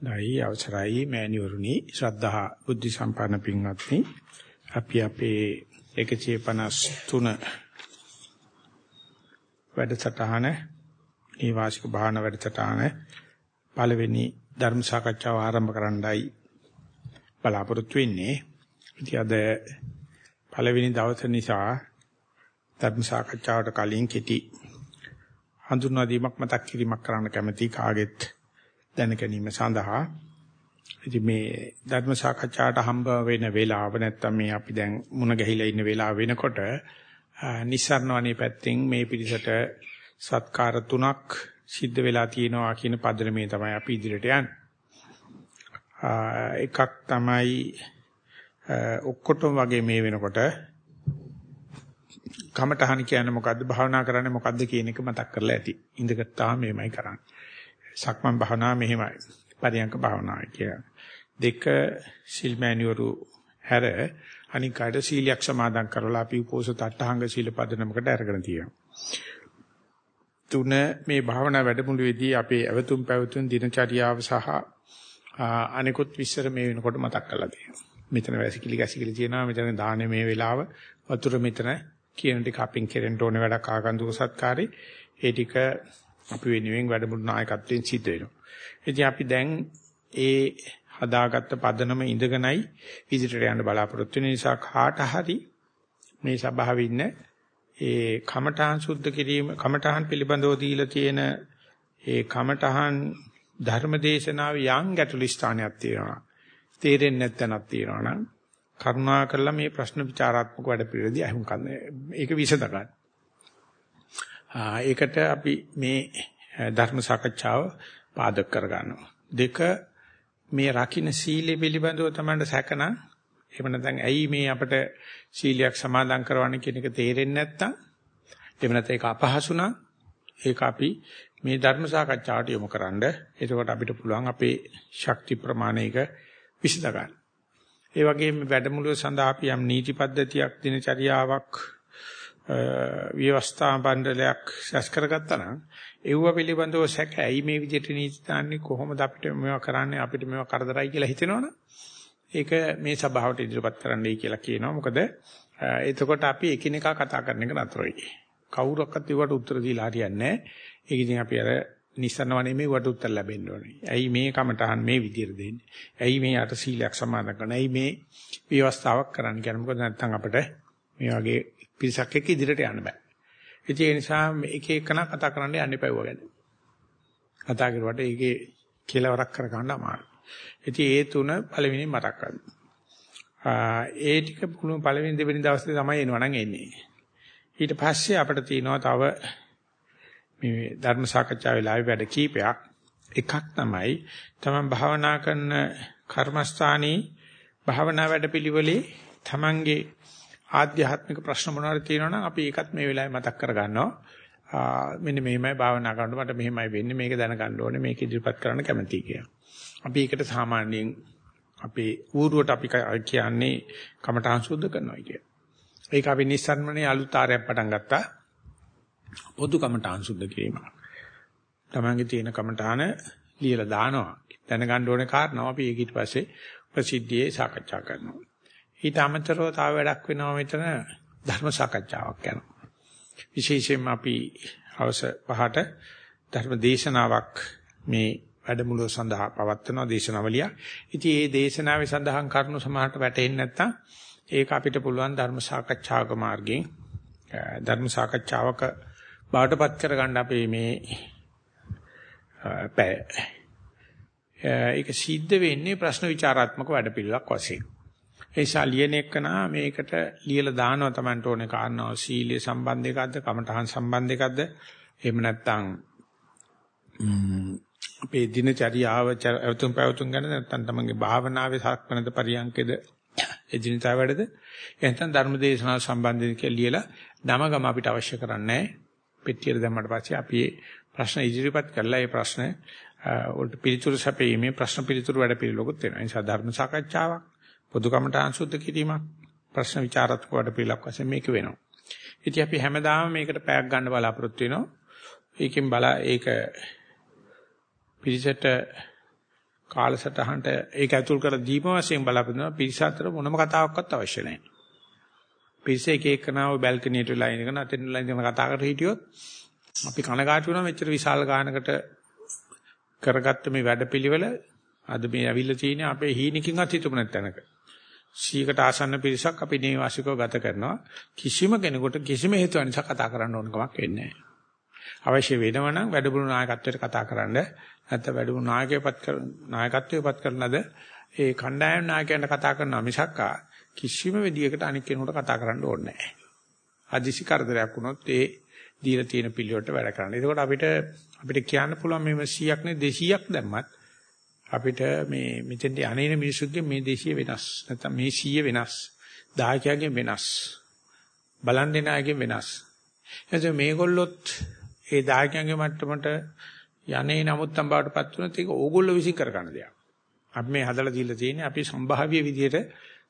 දෛ අවසරයි මෑණිවරුනි ශ්‍රද්ධා බුද්ධ සම්පන්න පින්වත්නි අපි අපේ 153 වැඩසටහන ඒ වාසික භාවනා වැඩසටහන පළවෙනි ධර්ම සාකච්ඡාව ආරම්භ කරන්නයි බලාපොරොත්තු වෙන්නේ. ඉතින් අද පළවෙනි දවස නිසා ධර්ම සාකච්ඡාවට කලින් කෙටි හඳුන්වා දීමක් මතක් කිරීමක් කරන්න කැමැති කාගෙත් දැන ගැනීම සඳහා ඉතින් මේ ධර්ම සාකච්ඡාවට හම්බ වෙන වෙලාව නැත්තම් මේ අපි දැන් මුණ ගැහිලා ඉන්න වෙලාව වෙනකොට නිස්සාරණවනේ පැත්තෙන් මේ පිළිසට සත්කාර තුනක් සිද්ධ වෙලා තියෙනවා කියන පදනමේ තමයි අපි ඉදිරියට යන්නේ. එකක් තමයි ඔක්කොටම වගේ මේ වෙනකොට කමටහන් කියන්නේ මොකද්ද භාවනා කරන්නේ මොකද්ද කියන එක මතක් කරලා ඇති. ඉඳගත්තාම මේමයි කරන්නේ. සක්මන් භාවනාව මෙහෙමයි. පරියංක භාවනාව කියලා. දෙක සිල් මෑණිවරු හැර අනික් කාට සීලයක් සමාදන් කරලා අපි උපෝසත අටහංග සීල පදනමකට අරගෙන තියෙනවා. තුන මේ භාවනා වැඩමුළුවේදී අපේ අවතුම් පැවතුම් දිනචරියාව සහ අනිකුත් විස්තර මේ වෙනකොට මතක් කරලා තියෙනවා. මෙතන වැසිකිලි ගැසිකිලි තියෙනවා මෙතන දාන්නේ මේ වෙලාව වතුර මෙතන කියන ටික අපින් කෙරෙන්න ඕනේ වැඩක් ආකන්දුක සත්කාරේ ඒ ටික අපි වෙනුවෙන් වැඩමුළු නායකත්වයෙන් සිද්ධ වෙනවා. ඉතින් අපි දැන් ඒ හදාගත්ත පදනම ඉඳගෙනයි ඉදිරියට යන්න බලාපොරොත්තු වෙන නිසා කාට හරි මේ සභාවේ ඉන්න ඒ කමඨහන් සුද්ධ කිරීම කමඨහන් පිළිබඳව දීලා තියෙන ඒ කමඨහන් ධර්මදේශනාවේ යම් ගැටළු ස්ථානයක් තියෙනවා. තේරෙන්නේ නැත්නම් තියෙනවා නම් කරුණා කරලා මේ ප්‍රශ්න විචාරාත්මක වැඩ පිළිවෙලදී අහුම්කන්න ඒක විසඳ ගන්න. ඒකට අපි මේ ධර්ම සාකච්ඡාව පාදක කරගන්නවා. දෙක මේ රකින්න සීලය පිළිබඳව තමයි සැකන එහෙම නැත්නම් ඇයි මේ අපිට සීලයක් සමාදන් කරවන්නේ කියන එක තේරෙන්නේ නැත්නම් එහෙම නැත්නම් ඒක අපහසු නම් ඒක අපි මේ ධර්ම සාකච්ඡාවට යොමු කරන්න. එතකොට අපිට පුළුවන් අපේ ශක්ති ප්‍රමාණයක විසඳ ගන්න. ඒ වගේම වැඩමුළුව සඳහා අපි යම් නීති පද්ධතියක් දිනචරියාවක් විවස්ථා බණ්ඩලයක් සැස් කරගත්තා නම් ඒව පිළිබඳව සැක ඇයි මේ විදිහට නීති දාන්නේ කොහොමද අපිට මේවා කරන්නේ අපිට මේවා කරදරයි කියලා හිතෙනවනේ ඒක මේ සභාවට ඉදිරිපත් කරන්නයි කියලා කියනවා. මොකද එතකොට අපි එකිනෙකා කතා කරන එක නතර වෙයි කවුරක්වත් ඒවට උත්තර දීලා හරියන්නේ නැහැ. ඒක ඉතින් අපි අර නිස්සනවනේ මේ වට උත්තර ලැබෙන්න ඕනේ. ඇයි මේ කමටහන් මේ විදිහට දෙන්නේ? ඇයි මේ අට සීලයක් සමාදන් කරන්නේ? ඇයි මේ විවස්ථාවක් කරන්න? කියන්නේ මොකද නැත්නම් අපිට මේ වගේ පිරිසක් එක්ක ඉදිරියට යන්න බෑ. ඉතින් ඒ නිසා එක එකන කතා කරන්න යන්න එපා වගේ. කතා කරුවට ඒකේ කෙලවරක් කර ගන්න අමාරුයි. ඉතින් ඒ තුන පළවෙනි මතක් කරගන්න. ඒ ටික පුළුවන් පළවෙනි දෙවෙනි දවසේ තමයි එනවා නම් එන්නේ. ඊට පස්සේ අපිට තියෙනවා තව මේ ධර්ම සාකච්ඡා වෙලාවේ වැඩ කීපයක්. එකක් තමයි තමන් භාවනා කරන කර්මස්ථානයේ භාවනා වැඩපිළිවෙලේ තමන්ගේ ආධ්‍යාත්මික ප්‍රශ්න මොනවාද තියෙනවනම් අපි ඒකත් මේ වෙලාවේ මතක් කරගන්නවා. මෙන්න මෙහෙමයි භාවනා කරනකොට මට මෙහෙමයි වෙන්නේ මේක දැනගන්න ඕනේ මේක ඉදිරිපත් කරන්න කැමතියි කියලා. අපි ඒකට සාමාන්‍යයෙන් අපේ ඌරුවට අපි කියන්නේ කමඨාන් සුද්ධ කරනවා කිය. ඒක අපි නිස්සාරණනේ අලුත් ආරයක් පටන් ගත්තා. පොදු කමඨාන් සුද්ධ කිරීම. තමන්ගේ තියෙන කමඨාන ලියලා දානවා. දැනගන්න ඕනේ කාරණා අපි ඒක ඊට පස්සේ ප්‍රසිද්ධියේ සාකච්ඡා කරනවා. ඊට අමතරව තව වැඩක් වෙනවා මෙතන ධර්ම සාකච්ඡාවක් යනවා. විශේෂයෙන්ම අපි හවස පහට ධර්ම දේශනාවක් මේ වැඩමුළුව සඳහා පවත්වන දේශනාවලිය. ඉතින් මේ දේශනාවේ සඳහන් කරුණු සමහරට වැටෙන්නේ නැත්නම් ඒක අපිට පුළුවන් ධර්ම සාකච්ඡාවක මාර්ගයෙන් ධර්ම සාකච්ඡාවක බාටපත් කරගන්න අපේ මේ පැය. ඒක සිද්ධ වෙන්නේ ප්‍රශ්න විචාරාත්මක වැඩපිළිවෙලක් වශයෙන්. ඒ නිසා ලියන එකනා මේකට ලියලා දානවා Tamanට ඕනේ කාරණාව. සීලය සම්බන්ධ එකක්ද කමඨහන් සම්බන්ධ එකක්ද? එහෙම නැත්නම් අපේ දිනචරියාව අවතුම් පැවතුම් ගන්න නැත්නම් තමන්ගේ භාවනාවේ සක්මනද පරියන්කේද එදිනදා වැඩද? එහෙනම් ධර්මදේශනාව සම්බන්ධයෙන් කියලා ලියලා නමගම අපිට අවශ්‍ය කරන්නේ පෙට්ටියට දැම්මට පස්සේ අපි ප්‍රශ්න ඉදිරිපත් කරලා ඒ ප්‍රශ්න වලට පිළිතුරු සැපීමේ ප්‍රශ්න පිළිතුරු වැඩ පිළිලොකුත් වෙනවා. ඒ නිසා ධර්ම සාකච්ඡාවක් පොදු කමඨාන් සුද්ධ කිරීමක් ප්‍රශ්න විචාරාත්මක වැඩ පිළිලක් වශයෙන් මේක වෙනවා. ඉතින් අපි හැමදාම මේකට පැයක් ගන්න බලාපොරොත්තු වෙනවා. ඒකෙන් බලා ඒක පිළිසෙට කාලසටහනට ඒක ඇතුල් කර දීප වශයෙන් බලාපොරොත්තු පිරිස අතර මොනම කතාවක්වත් අවශ්‍ය නැහැ. පිරිස එක එකනාව බැල්කනියට වෙලා ඉඳගෙන අතෙන් වෙලා ඉඳගෙන කතා කර හිටියොත් අපි කනගාටු වෙනවා මෙච්චර විශාල ගානකට කරගත්ත මේ වැඩපිළිවෙල අද මේ ඇවිල්ලා තියෙන්නේ අපේ හීනකින්වත් හිතුව නැත්ැනක. 100කට ආසන්න පිරිසක් අපි නේවාසිකව ගත කරනවා. කිසිම කෙනෙකුට කිසිම හේතුවක් නිසා කතා කරන්න ඕන කමක් වෙන්නේ නැහැ. අවශ්‍ය වෙනවා නම් වැඩමුළු නායකත්වයට කතා කරන්න නැත්නම් වැඩමුළු නායකයපත් කර නායකත්වයපත් කරනද ඒ කණ්ඩායම් නායකයන්ට කතා කරනවා මිසක් කිසිම විදියකට අනික් කෙනෙකුට කතා කරන්න ඕනේ නැහැ. අදිසි කරදරයක් වුණොත් ඒ දීලා තියෙන පිළිවෙලට වැඩ කරන්න. ඒකෝට අපිට අපිට කියන්න පුළුවන් මේ 100ක් නේ 200ක් දැම්මත් අපිට මේ මෙතෙන්ට අනේන මිනිසුන්ගේ මේ 200 වෙනස්. නැත්නම් මේ 100 වෙනස්. දායකයන්ගෙන් වෙනස්. බලන්නේ නායකයන් වෙනස්. එතකොට මේගොල්ලොත් ඒ දායකයන්ගේ මට්ටමට යන්නේ නමුත් අම්බාවටපත් වුණත් ඒක ඕගොල්ලෝ විසින් කර ගන්න දෙයක්. අපි මේ හදලා දීලා තියෙන්නේ අපි සම්භාව්‍ය විදියට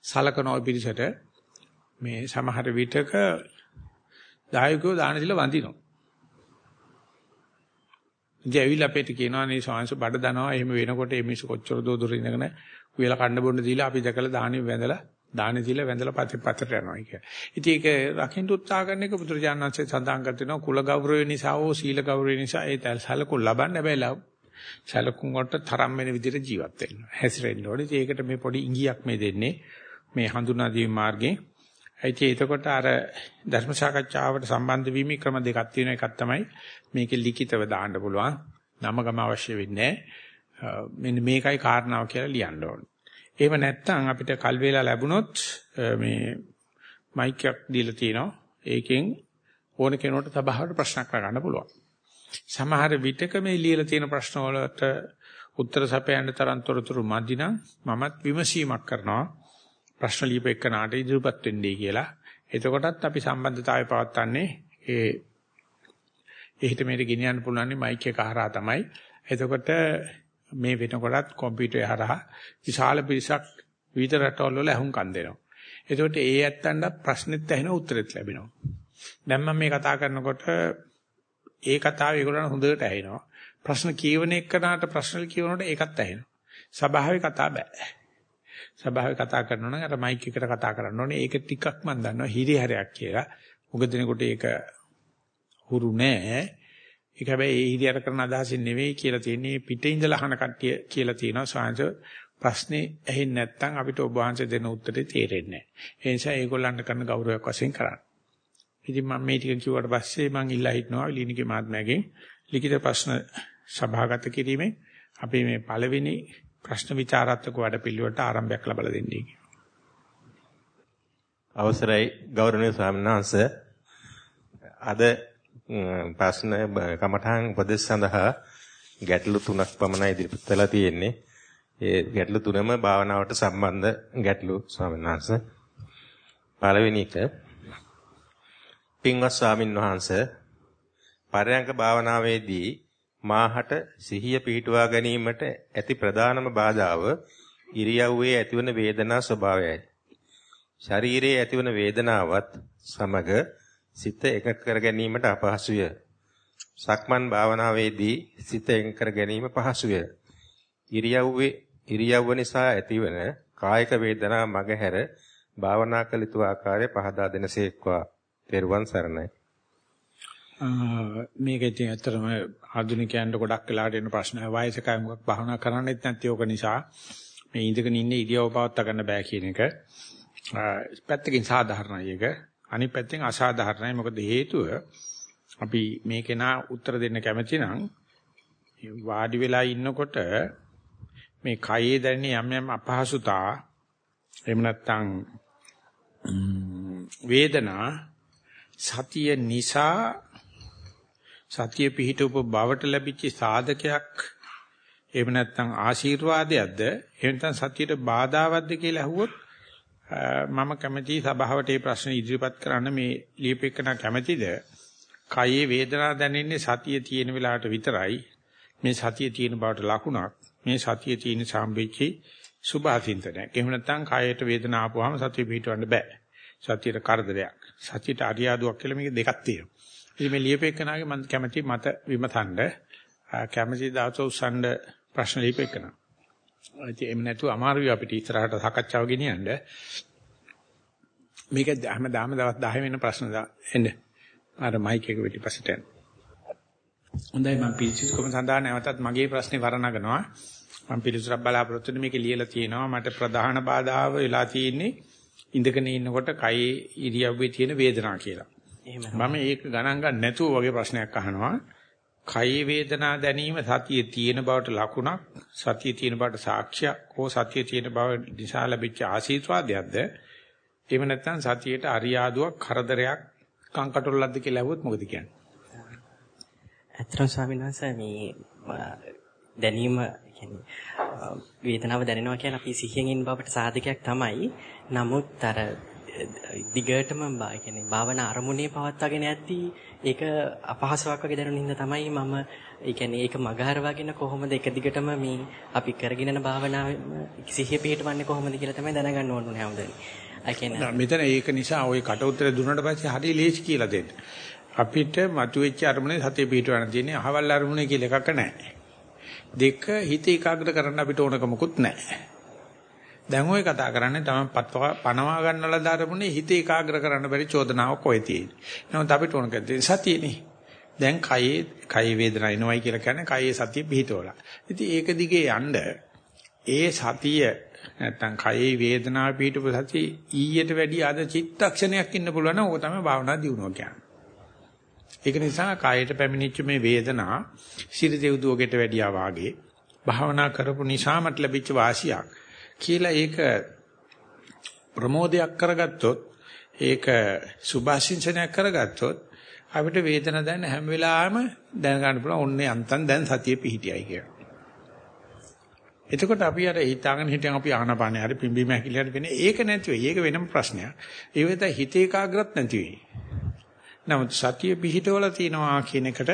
සලකන ඔය පිළිසෙට මේ සමහර විටක දායකයෝ දාන දීලා වඳිනවා. ඉතින් ඇවිල්ලා අපිට කියනවා නේ සාංශ බඩ දනවා එහෙම වෙනකොට මේ මිනිස්සු කොච්චර දෝ දුර ඉඳගෙන උයලා කන්න බොන්න දීලා අපි දැකලා දාහනේ වැඳලා දාහනේ දීලා වැඳලා පතේ පතට යනවා කියලා. ඉතින් ඒක රකින්න උත්සාහ කරන එක බුදුරජාණන් වහන්සේ සඳහන් කර තිනවා කුල ගෞරවය නිසා හෝ සීල ගෞරවය නිසා ඒ සැලකුම් ලබන්න හැබැයි ලව් සැලකුම් වලට තරම් වෙන විදිහට ජීවත් වෙන්න. හැසිරෙන්න ඕනේ. ඒකට මේ පොඩි ඉඟියක් මේ දෙන්නේ මේ හඳුනා දීම මාර්ගයේ. ඒකේ එතකොට අර ධර්ම සාකච්ඡාවට සම්බන්ධ වීමේ ක්‍රම දෙකක් තියෙනවා. එකක් තමයි මේකේ ලිඛිතව දාන්න පුළුවන්. නමගම අවශ්‍ය වෙන්නේ මෙන්න මේකයි කාරණාව කියලා ලියන්න ඕනේ. එහෙම නැත්නම් අපිට කල් වේලා ලැබුණොත් මේ මයික් එකක් දීලා තිනවා. ඒකෙන් ඕන කෙනෙකුට සභාවට ප්‍රශ්නක් නගන්න පුළුවන්. සමහර විටක මේ ලියලා තියෙන ප්‍රශ්න වලට උත්තර සපයන්න තරම් තොරතුරු මදි නම් මමත් විමසීමක් කරනවා. ප්‍රශ්න ලියපෙන්නාට ඉදිරිපත් වෙන්නේ කියලා. එතකොටත් අපි සම්බන්ධතාවය පවත්වන්නේ ඒ එහෙට මෙහෙට ගෙනියන්න පුළුවන් මයික් එක හරහා තමයි. එතකොට මේ වෙනකොටත් කම්පියුටර් හරහා විශාල පිරිසක් විවිධ රටවල් වල අහුම්කම් දෙනවා. එතකොට ඒ ඇත්තන්ට ප්‍රශ්නෙත් ඇහෙන උත්තරෙත් ලැබෙනවා. දැන් මම මේ කතා කරනකොට ඒ කතාව ඒගොල්ලන් හොඳට ඇහෙනවා. ප්‍රශ්න කියවන එක්කනට ප්‍රශ්න කියවනකොට ඒකත් ඇහෙනවා. සභාවේ කතා බෑ. සභාවේ කතා කරනවා නම් අර මයික් එකට කතා කරන්න ඕනේ. ඒක ටිකක් මම දන්නවා හිරිහැරයක් කියලා. මොකද දිනකොට ඒක හුරු නෑ. ඒක හැබැයි ඒ හිරිහැර කරන අදහසින් නෙවෙයි කියලා තියෙන්නේ පිටේ ඉඳලා අහන කට්ටිය කියලා තියෙනවා සාංශ ප්‍රශ්නේ ඇහෙන්නේ නැත්නම් අපිට ඔබ වහන්සේ දෙන උත්තරේ තේරෙන්නේ නැහැ. ඒ නිසා ඒගොල්ලන්ට කරන ගෞරවයක් වශයෙන් කරන්න. ඉතින් මම මේ ටික කිව්වට පස්සේ මම ඉල්ලා හිටනවා ලිනිකේ මහත්මයාගෙන් ලිඛිත ප්‍රශ්න සභාගත කිරීමෙන් අපි මේ පළවෙනි ප්‍රශ්න විචාරාත්මක වැඩපිළිවෙලට ආරම්භයක් ලබා දෙන්නේ. අවසරයි ගෞරවනීය ස්වාමීන් වහන්සේ අද ප්‍රශ්න කමඨාන් උපදෙස් සඳහා ගැටලු තුනක් පමණයි ඉදිරිපත් වෙලා තියෙන්නේ. ඒ ගැටලු තුනම භාවනාවට සම්බන්ධ ගැටලු ස්වාමීන් වහන්සේ. පළවෙනි එක පින්වත් ස්වාමින් වහන්සේ පරයන්ක භාවනාවේදී මාහට සිහිය පිහිටුවා ගැනීමට ඇති ප්‍රධානම බාධාව ඉරියව්වේ ඇතිවන වේදනා ස්වභාවයයි. ශරීරයේ ඇතිවන වේදනාවත් සමග සිත එක කර ගැනීමට අපහසුය. සක්මන් භාවනාවේදී සිත එක කර ගැනීම පහසුය. ඉරියව්වේ ඉරියව්ව නිසා ඇතිවන කායික වේදනා මගහැර භාවනා කළ යුතු ආකාරය පහදා දෙනසේක්වා. පෙරුවන් සරණයි. මේක ඉතින් ඇත්තටම ආධුනිකයන්ට ගොඩක් වෙලාට එන ප්‍රශ්න වයසකයි මොකක් භාවනා කරන්නෙත් නැති ඕක නිසා මේ ඉඳගෙන ඉන්නේ ඉරියව්ව පවත්වා ගන්න බෑ කියන එක. පැත්තකින් සාධාරණයි ඒක. අනිත් පැත්තෙන් අසාධාරණයි. මොකද හේතුව අපි මේකේ නා උත්තර දෙන්න කැමති නම් වාඩි වෙලා ඉන්නකොට මේ කයේ දැනෙන යම් යම් අපහසුතා එහෙම නැත්නම් වේදනා සතිය නිසා සතිය පිහිටවපු බවට ලැබිච්ච සාධකයක්. එහෙම නැත්නම් ආශිර්වාදයක්ද? එහෙම නැත්නම් සතියට බාධාවත්ද කියලා අහුවොත් මම කැමැති සභාවට මේ ප්‍රශ්න ඉදිරිපත් කරන්න මේ ලියපෙකන කැමැතිද? කයේ වේදනාව දැනෙන්නේ සතිය තියෙන වෙලාවට විතරයි. මේ සතිය තියෙන බවට ලකුණක්. මේ සතිය තියෙන සම්බෙච්චි සුභාසින්තනයක්. එහෙම නැත්නම් කයට වේදනාව ආපුවාම සතිය පිටවන්න බෑ. සතියට කරදරයක්. සතියට අරියාදුවක් කියලා මේක දෙකක් තියෙනවා. ඉතින් මේ ලියපෙකනාගේ මම කැමැති මත විමතන්න කැමැති දාතෝ උස්සන්න ප්‍රශ්න ලියපෙකනා එහෙම නැතුව අමාරුයි අපිට ඉස්සරහට සාකච්ඡාව ගෙනියන්න. මේක හැමදාම දවස් 10 වෙන ප්‍රශ්න එන්න. අර මයික් එක පිටිපස්සට යන්න. හොඳයි මම පිළිසිතුකම සඳහා නැවතත් මගේ ප්‍රශ්නේ වරණගනවා. මම පිළිසුරක් බලාපොරොත්තු වෙන්නේ මේකේ ලියලා තියෙනවා මට ප්‍රධාන බාධාව වෙලා තියෙන්නේ ඉඳගෙන ඉන්නකොට කයේ ඉරියව්වේ තියෙන වේදනාව කියලා. මම ඒක ගණන් ගන්න නැතුව වගේ ප්‍රශ්නයක් අහනවා. කයේ වේදනා දැනීම සතියේ තියෙන බවට ලකුණක් සතියේ තියෙන බවට සාක්ෂියක් හෝ සතියේ තියෙන බව නිසා ලැබිච්ච ආශීර්වාදයක්ද එහෙම නැත්නම් සතියේට අරියාදුවක් කරදරයක් කංකටොල්ලක්ද කියලා අහුවොත් මොකද කියන්නේ? ඇත්තටම ස්වාමීන් වහන්සේ මේ දැනීම කියන්නේ වේදනාව දැනෙනවා කියන්නේ අපි සිහියෙන් ඉන්න බවට සාධකයක් තමයි. නමුත් අර දිගටම කියන්නේ භාවනා අරමුණේ පවත්වාගෙන යද්දී ඒක අපහසුාවක් වගේ දැනුන හින්දා තමයි මම ඒ කියන්නේ ඒක මගහරවාගෙන කොහොමද එක දිගටම මේ අපි කරගෙන යන භාවනාව සිහිය පිටවන්නේ කොහොමද කියලා තමයි දැනගන්න ඕනේ හැමදේම. ඒ කියන්නේ මෙතන ඒක නිසා ওই කට උතර දුන්නාට පස්සේ හරිය ලේසි කියලා දෙන්න. අපිට මතුවෙච්ච අරමුණේ සතිය පිටවන්න තියෙන්නේ අහවල් අරමුණේ කියලා එකක් නැහැ. දෙක හිත ඒකාග්‍ර කරන්න අපිට ඕනකමකුත් නැහැ. දැන් ওই කතා කරන්නේ තමයි පනවා ගන්නලා දාරමුනේ හිත ඒකාග්‍ර කරන්න බැරි චෝදනාවක් ඔය තියෙන්නේ. නමුත් අපිට ඕන කරන්නේ සතියනේ. දැන් කයේ කය වේදනා එනවයි කියලා කියන්නේ කයේ සතිය පිහිටවලා. ඉතින් ඒක දිගේ යන්න ඒ සතිය නැත්තම් කයේ වේදනාව පිහිටපු සතිය ඊයට වැඩි අද චිත්තක්ෂණයක් ඉන්න පුළුවන් නම් ඕක තමයි භාවනා දියුණුව කියන්නේ. ඒක නිසා කායයට පැමිණිච්ච මේ වේදනා සිරි දෙව්දුවකට වැඩියා වාගේ භාවනා කරපු නිසා මට ලැබිච්ච වාසියක්. කියලා ඒක ප්‍රමෝදයක් කරගත්තොත් ඒක සුභාශිංසනයක් කරගත්තොත් අපිට වේදන දැන හැම වෙලාවෙම දැනගන්න පුළුවන් ඔන්නේ අන්තන් දැන් සතිය පිහිටියයි කියලා. එතකොට අපි අර හිතාගෙන හිටියන් අපි ආනපානේ හරි පිම්බීම හැකිලියට වෙන්නේ ඒක නැති වෙයි. ඒක වෙනම ප්‍රශ්නයක්. ඒ වෙත හිත ඒකාග්‍රත් නැති වෙයි. නමුත් සතිය පිහිටවල තියනවා කියන එකට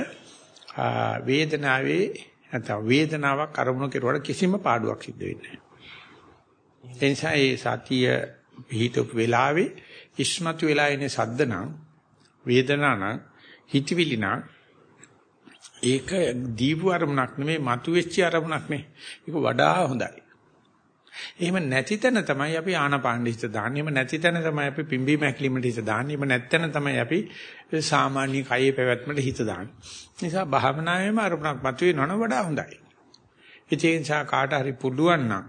වේදනාවේ නැත්නම් වේදනාවක් අරමුණු කෙරුවට කිසිම පාඩුවක් සිද්ධ වෙන්නේ නැහැ. ඒ නිසා ඒ සතිය පිහිටපු වෙලාවේ ඉස්මතු වෙලා ඉන්නේ සද්ද නම් වේදනා නම් හිතවිලි නම් ඒක දීපු අරමුණක් නෙමෙයි මතුවෙච්ච අරමුණක් නේ. ඒක වඩා හොඳයි. එහෙම නැති තැන තමයි අපි ආනපාන හිත දාන්නේ. එහෙම නැති තැන තමයි අපි පිම්බීම හැකිලිමට හිත දාන්නේ. එහෙම නැත්නම් තමයි අපි සාමාන්‍ය කයේ පැවැත්මට හිත දාන්නේ. නිසා භාවනාවේම අරමුණක් මතුවෙනවන වඩා හොඳයි. ඒ නිසා කාට හරි පුළුවන් නම්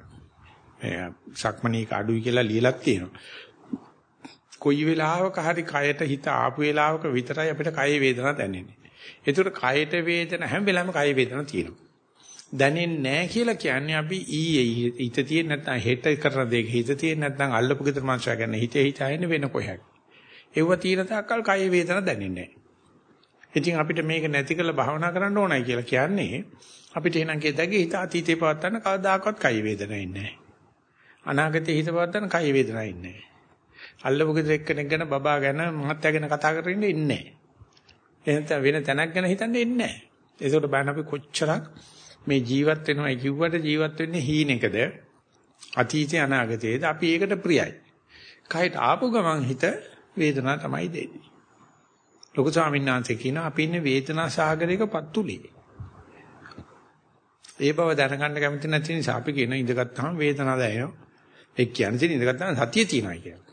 සක්මණේක අඩුයි කියලා ලියලක් තියෙනවා. කොයි වෙලාවක හරි කයට හිත ආපු වෙලාවක විතරයි අපිට කය වේදනා දැනෙන්නේ. ඒතර කයට වේදන හැම වෙලාවෙම කය වේදන තියෙනවා. දැනෙන්නේ නැහැ කියලා කියන්නේ අපි ඊයේ හිත තියෙන නැත්නම් හෙට කරන දෙයක හිත තියෙන නැත්නම් අල්ලපු ගෙදර මාංශය ගන්න හිතේ හිතයිනේ වෙන කොහයක්. ඒව තියෙන තාක්කල් කය වේදන දැනෙන්නේ නැහැ. ඉතින් අපිට මේක නැති කරලා භාවනා කරන්න ඕනයි කියලා කියන්නේ අපිට එහෙනම් කියතගේ හිත අතීතේ පවත්තන්න කවදාකවත් කය වේදනෙන්නේ නැහැ. අනාගතේ හිත පවත්තන කය වේදනාවක් ඉන්නේ නැහැ. අල්ලපු ගෙදර එක්කෙනෙක් ගැන බබා ගැන මහත්තයා ගැන කතා කරගෙන ඉන්නේ නැහැ. වෙන තැනක් ගැන හිතන්නේ ඉන්නේ නැහැ. ඒකට බලන්න අපි කොච්චරක් මේ ජීවත් වෙනවා කිව්වට ජීවත් වෙන්නේ හීනෙකද අතීතේ අනාගතේද අපි ඒකට ප්‍රියයි. කයට ආපු ගමන් හිත වේදනාව තමයි දෙන්නේ. ලොකු ස්වාමීන් වහන්සේ කියනවා අපි ඉන්නේ වේදනා සාගරයක පත්තුලේ. ඒ බව දැනගන්න කැමති නැති නිසා අපි කියන ඉඳගත්තාම වේදනාව දැනෙනවා. ඒ කියන්නේ ඉතින් ඉඳගත්තාම සතිය තියෙනවා කියලා.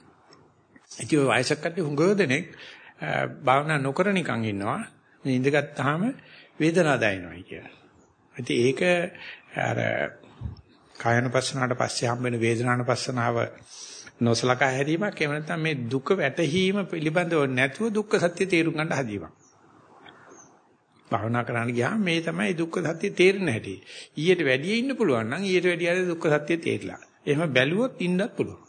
ඉතින් ඔය වයසක කට්ටිය හුඟව දෙනෙක් භාවනා නොකර නිකන් ඉන්නවා. මේ ඉඳගත්තාම වේදනාව දැනෙනවා කියලා. ඉතින් ඒක අර කායනුපස්සනාවට පස්සේ හම්බ වෙන වේදනානුපස්සනාව නොසලකා හැරීමක් එහෙම නැත්නම් මේ දුක වැටහීම පිළිබඳව නැතුව දුක්ඛ සත්‍ය තේරුම් ගන්න හදීමක්. භාවනා කරන්න ගියාම මේ තමයි දුක්ඛ සත්‍ය තේරෙන්න හැටි. ඊට වැඩිය ඉන්න පුළුවන් නම් ඊට වැඩිය අර දුක්ඛ සත්‍ය තේරිලා. එහෙම බැලුවොත් ඉන්නත් පුළුවන්.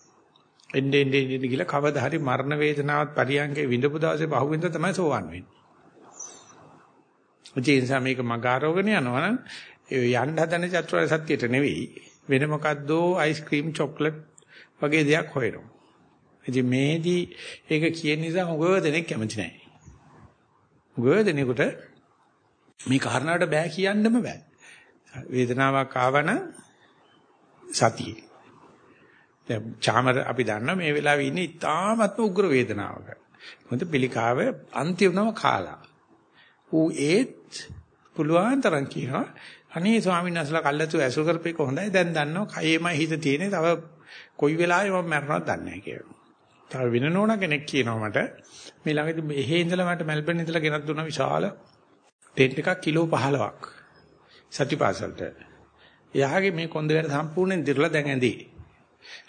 එන්නේ එන්නේ එන්නේ කියලා කවදා හරි මරණ වේදනාවත් පරියන්කේ විඳපු දවසේ පහුවෙන්ද තමයි සෝවන් වෙන්නේ. ඒ නිසා මේක මගාරෝගණ යනවා නම් යන්න හදන චතුරාර්ය සත්‍යයට නෙවෙයි වෙන මොකද්දෝ අයිස්ක්‍රීම් චොක්ලට් වගේ දෙයක් හොයනවා. ඉතින් මේදී ඒක කියන නිසා උගව දෙනෙක් කැමති නැහැ. උගව දෙනෙකුට මේ කාරණාවට බෑ කියන්නම බෑ. වේදනාවක් ආවන සතියේ දැන් චාමර අපි දන්නවා මේ වෙලාවේ ඉන්නේ ඉතාමත්ම උග්‍ර වේදනාවක. මොකද පිළිකාව අන්තිමනම කාලා. ඌ ඒත් පුළුවන් තරම් කියනවා අනේ ස්වාමීන් වහන්සේලා කල්ලාතු ඇසුරු කරපේක හොඳයි. දැන් දන්නවා කයේමයි හිත තියෙන්නේ. තව කොයි වෙලාවෙ මම මැරෙනවද දන්නේ නැහැ කියලා. තව වෙන නෝනා කෙනෙක් කියනවා මට මේ ළඟදී මෙහෙ ඉඳලා මට මෙල්බන් ඉඳලා ගෙනත් දුන්නා විශාල ටෙන්ට් එකක් කිලෝ 15ක් සතිපාසලට. එයාගේ මේ කොන්දේට සම්පූර්ණයෙන් දිරලා දැන් ඇඳේ.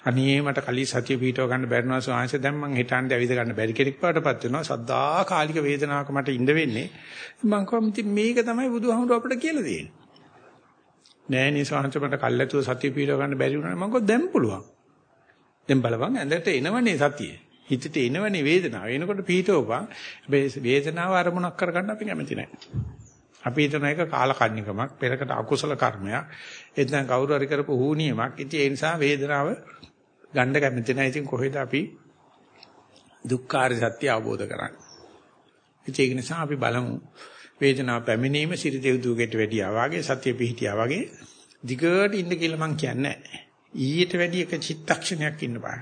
අනේ මට කලී සතිය පිටව ගන්න බැරිනවා ස්වාමීන් දැන් මං හිතන්නේ ඇවිද ගන්න බැරි කෙනෙක් වඩපත් වෙනවා. සද්දා කාලික වේදනාවක මට ඉඳ වෙන්නේ. මං කොහොමද මේක තමයි බුදුහාමුදුර අපිට කියලා දෙන්නේ. නෑ නේ ස්වාමීන් මට කල්ැතුව සතිය පිටව ගන්න බැරි වුණා. මං කිව්වා දැන් පුළුවන්. දැන් බලපන් ඇඳට එනවනේ සතිය. හිතට එනවනේ වේදනාව. එනකොට පිටවපන්. හැබැයි වේදනාව අරමුණක් කරගන්න අපි කැමති නෑ. අපි හිතන එක කාලකන්නිකමක් පෙරකට අකුසල කර්මයක්. එතන කවුරු හරි කරපු හූනියමක් ඉතින් ඒ නිසා වේදනාව ගන්න කැමති නැහැ. ඉතින් කොහෙද අපි දුක්ඛාර සත්‍ය අවබෝධ කරන්නේ? ඒක නිසා අපි බලමු වේදනාව පැමිණීම සිරි දෙව් දුකේට වැඩියා වගේ සත්‍ය පිහිටියා වගේ දිගට ඉන්න කියලා මං කියන්නේ ඊට වැඩි එක චිත්තක්ෂණයක් ඉන්න බෑ.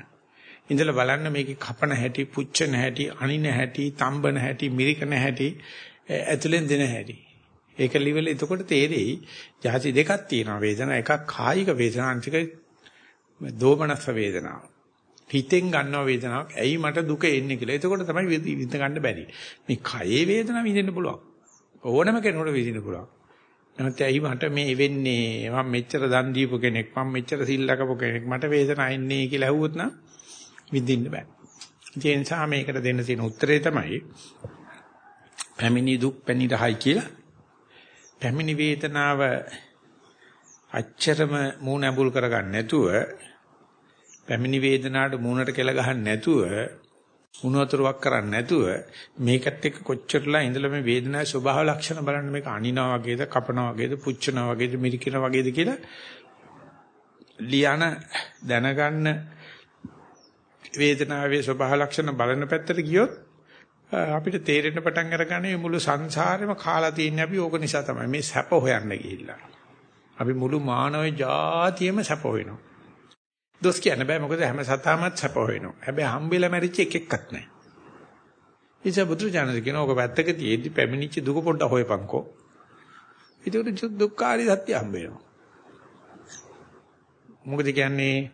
ඉඳලා බලන්න මේකේ කපන හැටි, පුච්චන හැටි, අනින හැටි, තම්බන හැටි, මිරිකන හැටි, ඇතුලෙන් දෙන හැටි. ඒක livel එතකොට තේරෙයි. ජාති දෙකක් තියෙනවා වේදනා. එකක් කායික වේදනා අනිතික දෝමනස් වේදනාව. හිතෙන් ගන්නව වේදනාවක්. ඇයි මට දුක එන්නේ කියලා. එතකොට තමයි විඳ ගන්න බැරි. මේ කයේ වේදනාව විඳින්න පුළුවන්. ඕනම කෙනෙකුට විඳින්න පුළුවන්. නැත්නම් ඇයි මට මේ වෙන්නේ? මම මෙච්චර දන් දීපු කෙනෙක්, මම මෙච්චර සිල් ලකපු කෙනෙක්, මට වේදනාවක් එන්නේ කියලා ඇහුවොත් නම් විඳින්න බෑ. ඒ නිසා මේකට දෙන්න තියෙන උත්තරේ තමයි පැමිණි දුක් පැනිරහයි කියලා. පැමිණි වේදනාව අච්චරම මූණ ඇඹුල් කරගන්න නැතුව පැමිණි වේදනාවට මූණට කෙල ගහන්න නැතුව උණු වතුරක් කරන්නේ නැතුව මේකත් එක්ක කොච්චරලා ඉඳලා මේ වේදනාවේ ස්වභාව ලක්ෂණ බලන්න මේක අනිනා වගේද කපනා වගේද පුච්චනා වගේද මිරිකින වගේද කියලා ලියන දැනගන්න වේදනාවේ ස්වභාව ලක්ෂණ බලන පැත්තට ගියොත් අපිට තේරෙන්න පටන් අරගන්නේ මුළු සංසාරෙම කාලා තියෙන්නේ අපි ඕක නිසා තමයි මේ සැප හොයන්න ගිහිල්ලා. අපි මුළු මානව ජාතියම සැප හොයනවා. දොස් කියන්න බෑ මොකද හැම සතාමත් සැප හොයනවා. හැබැයි හම්බෙලා මැරිච්ච එක එක්කත් නැහැ. ඉතින් බුදුචානන්ද කියන ඕක පැත්තක තියෙද්දි පැමිණිච්ච දුක පොඩ්ඩක් හොයපන්කෝ. ඒකට දුක්ඛාරි සත්‍ය හම්බ වෙනවා. මොකද කියන්නේ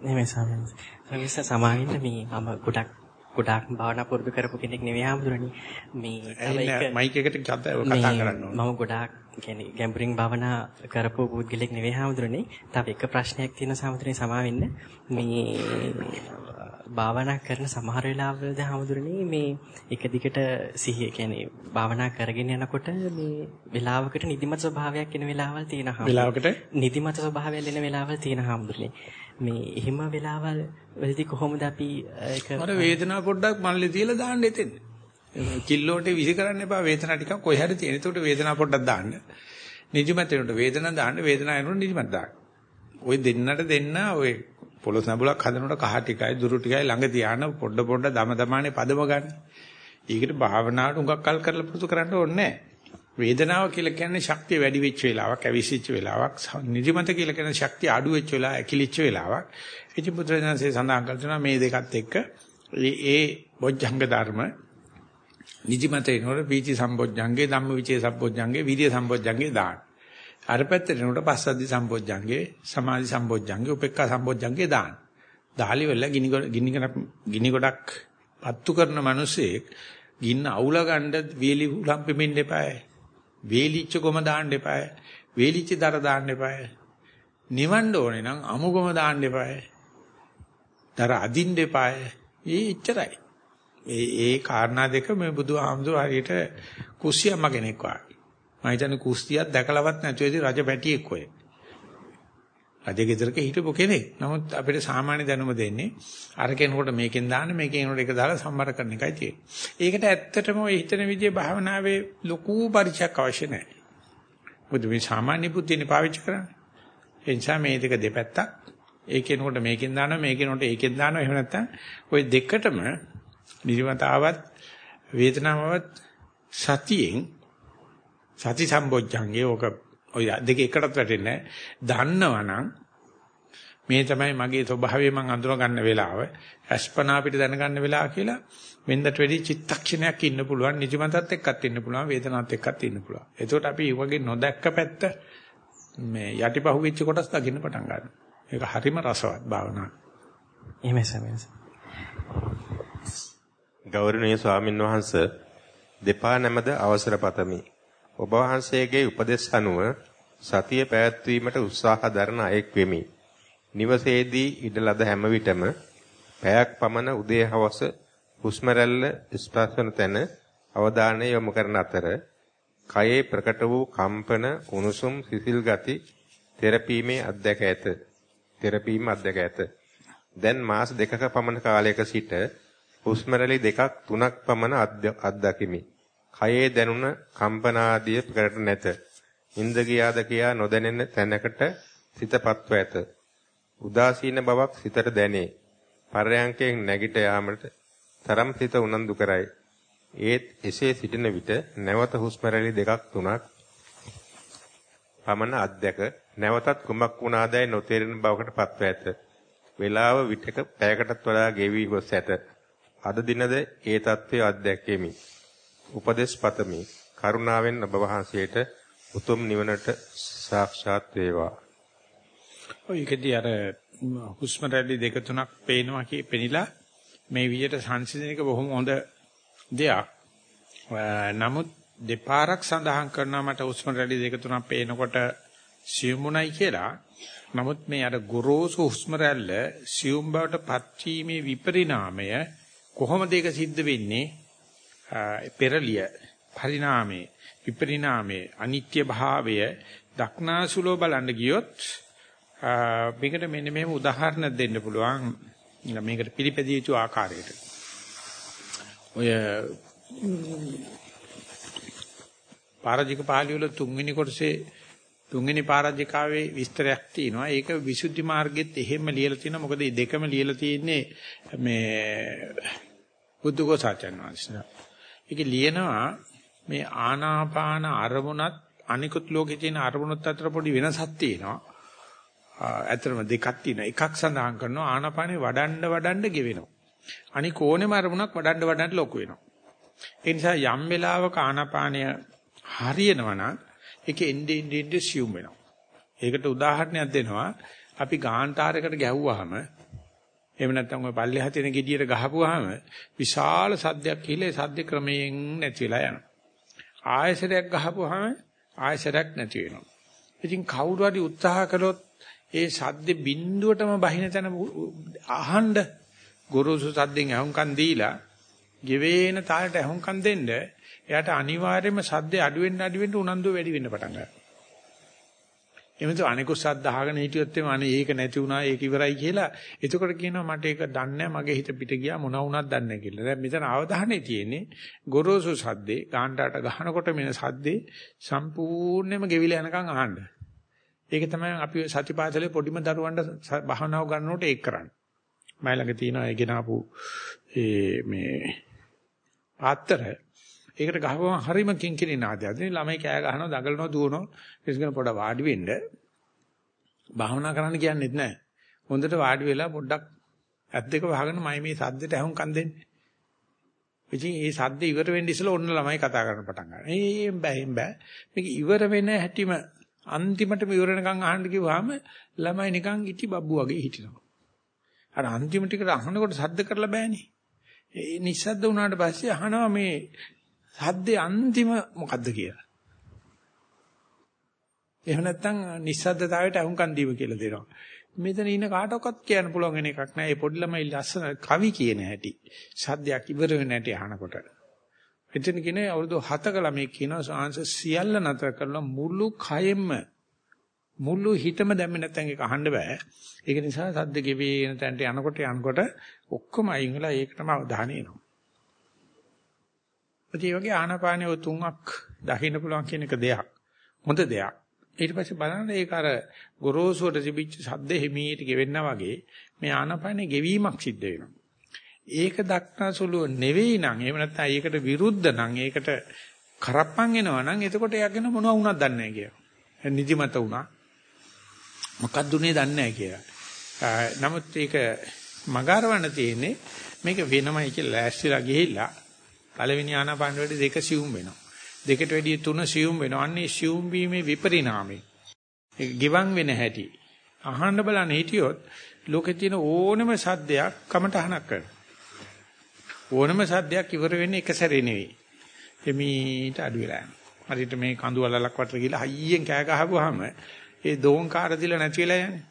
නෙමෙයි සාමෙන්ස. සමහරවිට සමාහින්න මේ මම ගොඩක් ගොඩාක් භාවනා පුරුදු කරපු කෙනෙක් නෙවෙයි ආමුදුරනේ. මේ මයික් එකට කතා කරන්න ඕන. මම ගොඩාක් කියන්නේ ගැඹුරින් භාවනා කරපු පුද්ගලෙක් නෙවෙයි ආමුදුරනේ. තව එක ප්‍රශ්නයක් තියෙන සාමුදුරනේ සමා වෙන්න. මේ භාවනා කරන සමහර වෙලාවවලදී ආමුදුරනේ මේ එක දිගට සිහිය කියන්නේ භාවනා කරගෙන යනකොට මේ වෙලාවකට නිදිමත ස්වභාවයක් එන වෙලාවල් තියෙනවා. වෙලාවකට නිදිමත ස්වභාවයක් එන වෙලාවල් තියෙනවා ආමුදුරනේ. මේ එහෙම වෙලාවල් වලදී කොහොමද අපි ඒක අර වේදනාව පොඩ්ඩක් මල්ලේ තියලා දාන්න එතෙන්. කිල්ලෝට විසි කරන්න එපා වේදනාව ටිකක් කොයි හැරි තියෙන. ඒකට වේදනාව පොඩ්ඩක් දාන්න. නිදිමත වෙනකොට වේදනාව දාන්න වේදනාව එනකොට නිදිමත දාන්න. ওই දෙන්නට දෙන්න ඔය පොළොස් නැඹුලක් හදනකොට කහ ටිකයි දුරු ටිකයි ළඟ තියාන පොඩ පොඩ දම දමානේ පදම ගන්න. ඊකට භාවනාවට උඟක් කල් කරලා පුරුදු කරන්න ඕනේ නැහැ. වේදනාව කියලා කියන්නේ ශක්තිය වැඩි වෙච්ච වෙලාවක්, ඇවිසිච්ච වෙලාවක්. නිදිමත කියලා කියන්නේ ශක්තිය අඩු වෙච්ච වෙලාව, ඇකිලිච්ච වෙලාවක්. ඉතින් බුදුරජාණන්සේ සඳහන් කරනවා මේ දෙකත් එක්ක ඒ බොජ්ජංග ධර්ම නිදිමත එනකොට පීචි සම්බොජ්ජංගේ, ධම්මවිචේ සම්බොජ්ජංගේ, විරිය සම්බොජ්ජංගේ දාන්න. අර පැත්තට එනකොට පස්සද්ධි සම්බොජ්ජංගේ, සමාධි සම්බොජ්ජංගේ, උපේක්ඛා සම්බොජ්ජංගේ දාන්න. දාලි වල ගිනි ගිනි ගිනි ගොඩක් පත්තු කරන මිනිසෙක් ගින්න අවුල ගන්න වීලි උලම් පෙමින්න එපායි. වේලිච්ච ගොම දාන්න එපායි. වේලිච්ච දර දාන්න එපායි. නිවන්න ඕනේ නම් අමුගොම දාන්න එපායි. දර අදින්න එපායි. ඒ ඉච්චරයි. ඒ ඒ කාරණා දෙක මේ බුදුහාමුදුර හරියට කුස්සියම්ම කෙනෙක් වගේ. මම හිතන්නේ කුස්තියක් දැකලවත් නැති වෙදි රජ පැටියෙක් ඔය. රජ ගෙදරක හිටපු කෙනෙක්. නමුත් අපිට සාමාන්‍ය දැනුම දෙන්නේ අර කෙනෙකුට මේකෙන් දාන්න මේකෙන් උනට එක දාලා සම්බර කරන එකයි තියෙන්නේ. ඒකට ඇත්තටම ඔය හිතන විදිහේ භාවනාවේ ලොකු පරිචයක් අවශ්‍ය නැහැ. මොකද මේ සාමාන්‍ය බුද්ධියනේ පාවිච්චි කරන්නේ. ඒ නිසා මේ දෙක දෙපැත්තක් ඒ කෙනෙකුට මේකෙන් දානවා මේ කෙනෙකුට ඒකෙන් දානවා එහෙම නැත්නම් ওই දෙකටම නිර්වතාවත් වේදනාවවත් සතියෙන් සති සම්බොජ්ජංගේ ඕක ඔය දෙක එකටත් වැටෙන්නේ දන්නවනම් මේ තමයි මගේ ස්වභාවය මං අඳුර ගන්න වෙලාව. අස්පනා පිට දැනගන්න වෙලාව කියලා වෙනදට වැඩි චිත්තක්ෂණයක් ඉන්න පුළුවන්. නිදිමතත් එක්කත් ඉන්න පුළුවන්. වේදනාවත් එක්කත් ඉන්න පුළුවන්. එතකොට අපි වගේ නොදැක්ක පැත්ත මේ යටිපහුවෙච්ච කොටස් දකින්න පටන් ගන්නවා. ඒක හරිම රසවත් භාවනාවක්. එහෙමයි සමහරවිට. ගෞරවනීය ස්වාමින් වහන්සේ දෙපා නැමද අවසර පතමි. ඔබ වහන්සේගේ උපදෙස් අනුව සතිය පැවැත්වීමට උත්සාහ දරන අයෙක් වෙමි. නිවසේදී ඉඩ ලද හැම විටම පැයක් පමණ උදේ හවස හුස්ම රැල්ල ස්පර්ශන තැන අවධානය යොමු කරන අතර කයේ ප්‍රකට වූ කම්පන උණුසුම් සිසිල් ගති තෙරපීමේ අධ්‍යක ඇත. තෙරපීම අධ්‍යක ඇත. දැන් මාස දෙකක පමණ කාලයක සිට හුස්ම රැලි දෙකක් තුනක් පමණ අත්දකිමි. කයේ දැනුණ කම්පන ආදිය ප්‍රකට නැත. ඉන්ද ගියාද කියා නොදැනෙන තැනකට සිතපත්ව ඇත. උදාසීන බවක් සිතට දැනේ. පරයන්කයෙන් නැගිට යාමට තරම් සිත උනන්දු කරයි. ඒත් එසේ සිටින විට නැවත හුස්ම රැලි දෙකක් තුනක් පමණ අධ්‍යක නැවතත් කුමක් වුණාදයි නොතේරෙන බවකට පත්ව ඇත. වේලාව විටක පැයකටත් වඩා ගෙවි ගොස් ඇත. අද දිනද ඒ தත්ත්වය අධ්‍යක්ෙමි. උපදේශ පතමි. කරුණාවෙන් ඔබ වහන්සේට උතුම් නිවනට සාක්ෂාත් වේවා. ඔය එකදී අර හුස්ම රැලි දෙක තුනක් පේනවා කිය පෙනිලා මේ විදිහට සංසිඳන එක බොහොම හොඳ දෙයක්. නමුත් දෙපාරක් සඳහන් කරනවා මට හුස්ම රැලි දෙක තුනක් පේනකොට සියුමුණයි කියලා. නමුත් මේ අර ගොරෝසු හුස්ම රැල්ල සියුම් බවට පත්වීමේ විපරිණාමය කොහොමද ඒක සිද්ධ වෙන්නේ? පෙරලිය පරිණාමයේ විපරිණාමයේ අනිත්‍ය භාවය දක්නාසුලෝ බලන්න ගියොත් මේකට මෙන්න මෙහෙම උදාහරණ දෙන්න පුළුවන් මේකට පිළිපැදිය යුතු ආකාරයට ඔය පාරජික පාළි වල තුන්වෙනි කොටසේ තුන්වෙනි පාරජිකාවේ විස්තරයක් තියෙනවා. ඒක විසුද්ධි මාර්ගෙත් එහෙම ලියලා තියෙනවා. මොකද මේ දෙකම ලියලා තියෙන්නේ මේ බුද්ධඝෝසාචන් වහන්සේ. ඒක ලියනවා මේ ආනාපාන අරමුණත් අනිකුත් ලෝකේ තියෙන අරමුණත් අතර පොඩි වෙනසක් තියෙනවා. ඇත්තටම දෙකක් තියෙනවා. එකක් සඳහන් කරනවා ආනාපානේ වඩන්න වඩන්න ගෙවෙනවා. අනික ඕනෙම අරමුණක් වඩන්න වඩන්න ලොකු වෙනවා. ඒ නිසා යම් වෙලාවක ආනාපානය හරියනවා නම් ඒක එnde end end සියුම් වෙනවා. ඒකට උදාහරණයක් දෙනවා. අපි ගාන්ටාරයකට ගැහුවාම එහෙම නැත්නම් ඔය පල්ලෙහා තියෙන ගෙඩියට ගහපුවාම විශාල සද්දයක් කියලා ඒ සද්ද ක්‍රමයෙන් නැති වෙලා යනවා. ආයසරයක් ගහපුවාම ආයසරයක් නැති වෙනවා. ඉතින් කවුරු හරි උත්සාහ කළොත් ඒ සද්ද බිඳුවටම බහින තැන අහන්න ගුරුසු සද්දෙන් අහුම්කන් දීලා ගෙවේන තාලට අහුම්කන් දෙන්න එයාට අනිවාර්යයෙන්ම සද්දේ අඩු වෙන්න අඩු වෙන්න උනන්දුව වැඩි වෙන්න පටන් ගන්නවා. එමුතු අනිකුත් සද්ද අහගෙන හිටියොත් එම අනේ ඒක නැති වුණා ඒක ඉවරයි කියලා. එතකොට කියනවා මට ඒක දන්නේ මගේ හිත පිට ගියා මොන වුණත් දන්නේ නැහැ කියලා. දැන් මෙතන අවධානය තියෙන්නේ ගොරෝසු සද්දේ ගාන්ටාට ගහනකොට මෙන සද්දේ සම්පූර්ණයෙන්ම ගෙවිලා යනකම් අහන්න. ඒක තමයි අපි සතිපාසලේ පොඩිම දරුවන්ට භාවනාව ගන්නකොට ඒක කරන්නේ. මයි ළඟ තියෙනවා ඒ ගෙනාපු ඒ මේ පාත්‍ර ඒකට ගහපුවම හරිම කිංකිණි නාදයක්. ඉතින් ළමයි කෑ ගහනවා, දඟලනවා, දුවනවා. ඉතින් පොඩ වාඩි වෙන්න. භාවනා කරන්න කියන්නේත් නැහැ. හොඳට වාඩි වෙලා පොඩ්ඩක් ඇත් දෙක වහගෙන මයි මේ සද්දෙට අහුම්කම් දෙන්නේ. ඉතින් මේ සද්ද ඉවර වෙන්න ඉස්සෙල්ලා ඔන්න ළමයි කතා කරන්න පටන් ගන්නවා. ඒ බෑ බෑ. මේක ඉවර වෙන හැටිම අන්තිමටම ඉවර වෙනකන් අහන්න කිව්වහම ළමයි නිකන් ඉටි බබ්බු වගේ හිටිනවා. අර අන්තිම ටිකට අහනකොට සද්ද කරලා බෑනේ. ඒ නිස්සද්ද වුණාට පස්සේ අහනවා මේ සද්දේ අන්තිම මොකද්ද කියලා. එහෙම නැත්නම් නිස්සද්දතාවයට අහුම්කන් දීව කියලා දෙනවා. මෙතන ඉන්න කාටවත් කියන්න පුළුවන් වෙන එකක් නෑ. මේ පොඩි ළමයි ලස්සන කවි කියන හැටි. සද්දයක් ඉවර වෙන හැටි අහනකොට. එතන කියන්නේ අවුරුදු 7ක ළමෙක් කියනවා සාංශ සියල්ල නතර කරලා මුළු කයෙම මුළු හිතම දැම්මේ නැත්නම් ඒක අහන්න බෑ. ඒක නිසා සද්ද ගෙවේන තැනට යනකොට යනකොට ඔක්කොම අයින් වෙලා ඒකටම අවධානය එනවා. ඒ වගේ ආනාපානිය තුනක් දකින්න පුළුවන් කියන එක දෙයක්. හොඳ දෙයක්. ඊට පස්සේ බලන්න ඒක අර ගොරෝසුවට තිබිච්ච සද්ද හිමීට ගෙවෙන්නා වගේ මේ ආනාපානිය ගෙවීමක් සිද්ධ වෙනවා. ඒක දක්නාසුලුව නෙවෙයි නම් එහෙම නැත්නම් ඒකට විරුද්ධ නම් ඒකට කරප්පන් එනවා නම් එතකොට යගෙන මොනවා වුණත් දන්නේ නැහැ කියලා. නිදිමත වුණා. මොකක්ද උනේ දන්නේ නැහැ කියලා. නමුත් ඒක මගාරවන්න තියෙන්නේ මේක වෙනමයි කියලා ලෑස්තිලා ගිහිල්ලා පළවෙනි ආනාපාන වලදී දෙක සියුම් වෙනවා. දෙකට වැඩිය තුන සියුම් වෙනවා. අන්නේ සියුම් වීමේ විපරිණාමය. ඒක ගිවන් වෙන හැටි. අහන්න බලන්න හිටියොත් ලෝකේ තියෙන ඕනම සද්දයක් කමටහනක් කරනවා. ඕනම සද්දයක් ඉවර වෙන්නේ එක සැරේ නෙවෙයි. එමීට අඩු වෙලා යනවා. හරියට මේ කඳු වලලක් වටර ගිහලා හයියෙන් කෑ ගහපුවාම ඒ දෝංකාර දිල නැති වෙලා යන්නේ.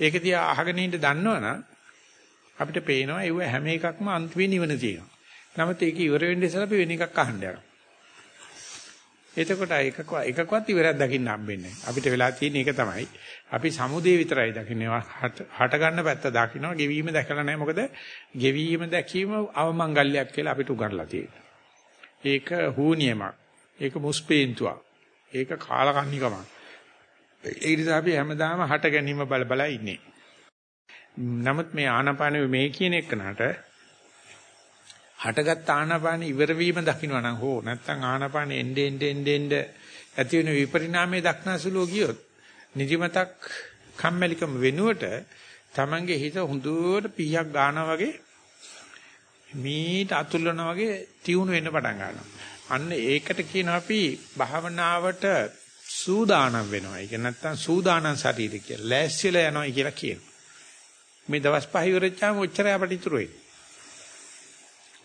ඒක දිහා අහගෙන ඉන්න දන්නවනම් අපිට පේනවා ඒව හැම එකක්ම අන්තිමේ නිවන තියෙනවා. නමුත් ඒක ඉවර වෙන්න ඉස්සෙල්ලා අපි වෙන එකක් අහන්න යනවා. එතකොට එකක එකකවත් ඉවරයක් දකින්න හම්බෙන්නේ අපිට වෙලා තියෙන එක තමයි. අපි සමුදේ විතරයි දකින්නේ. හට ගන්න පැත්ත දකින්නවා. ගෙවීම දැකලා නැහැ. මොකද ගෙවීම දැකීම අවමංගල්‍යයක් කියලා අපිට උගන්ලා තියෙනවා. ඒක හූනියමක්. ඒක මුස්පේන්තුවක්. ඒක කාලකන්නිකමක්. ඒ නිසා අපි හැමදාම හට ගැනීම බල බල ඉන්නේ. නමුත් මේ ආනාපාන මේ කියන එකනට හටගත් ආනාපාන ඉවර වීම දකින්නවා නම් හෝ නැත්නම් ආනාපාන එnde end end end ඇති වෙන විපරිණාමයේ දක්නාසුලෝ ගියොත් නිදිමතක් කම්මැලිකම වෙනුවට Tamange හිත හුදුවට පීයක් ගන්නවා වගේ මීට අතුල්ලනවා වගේ තියුණු වෙන්න පටන් ගන්නවා. අන්න ඒකට කියනවා අපි භාවනාවට සූදානම් වෙනවා. ඒක නැත්තම් සූදානම් ශරීරය කියලා. ලෑස්තිලා යනවා කියලා කියනවා. මේ දවස් පහ ඉවරච්චාම ඔච්චරයි අපිට ඉතුරු වෙන්නේ.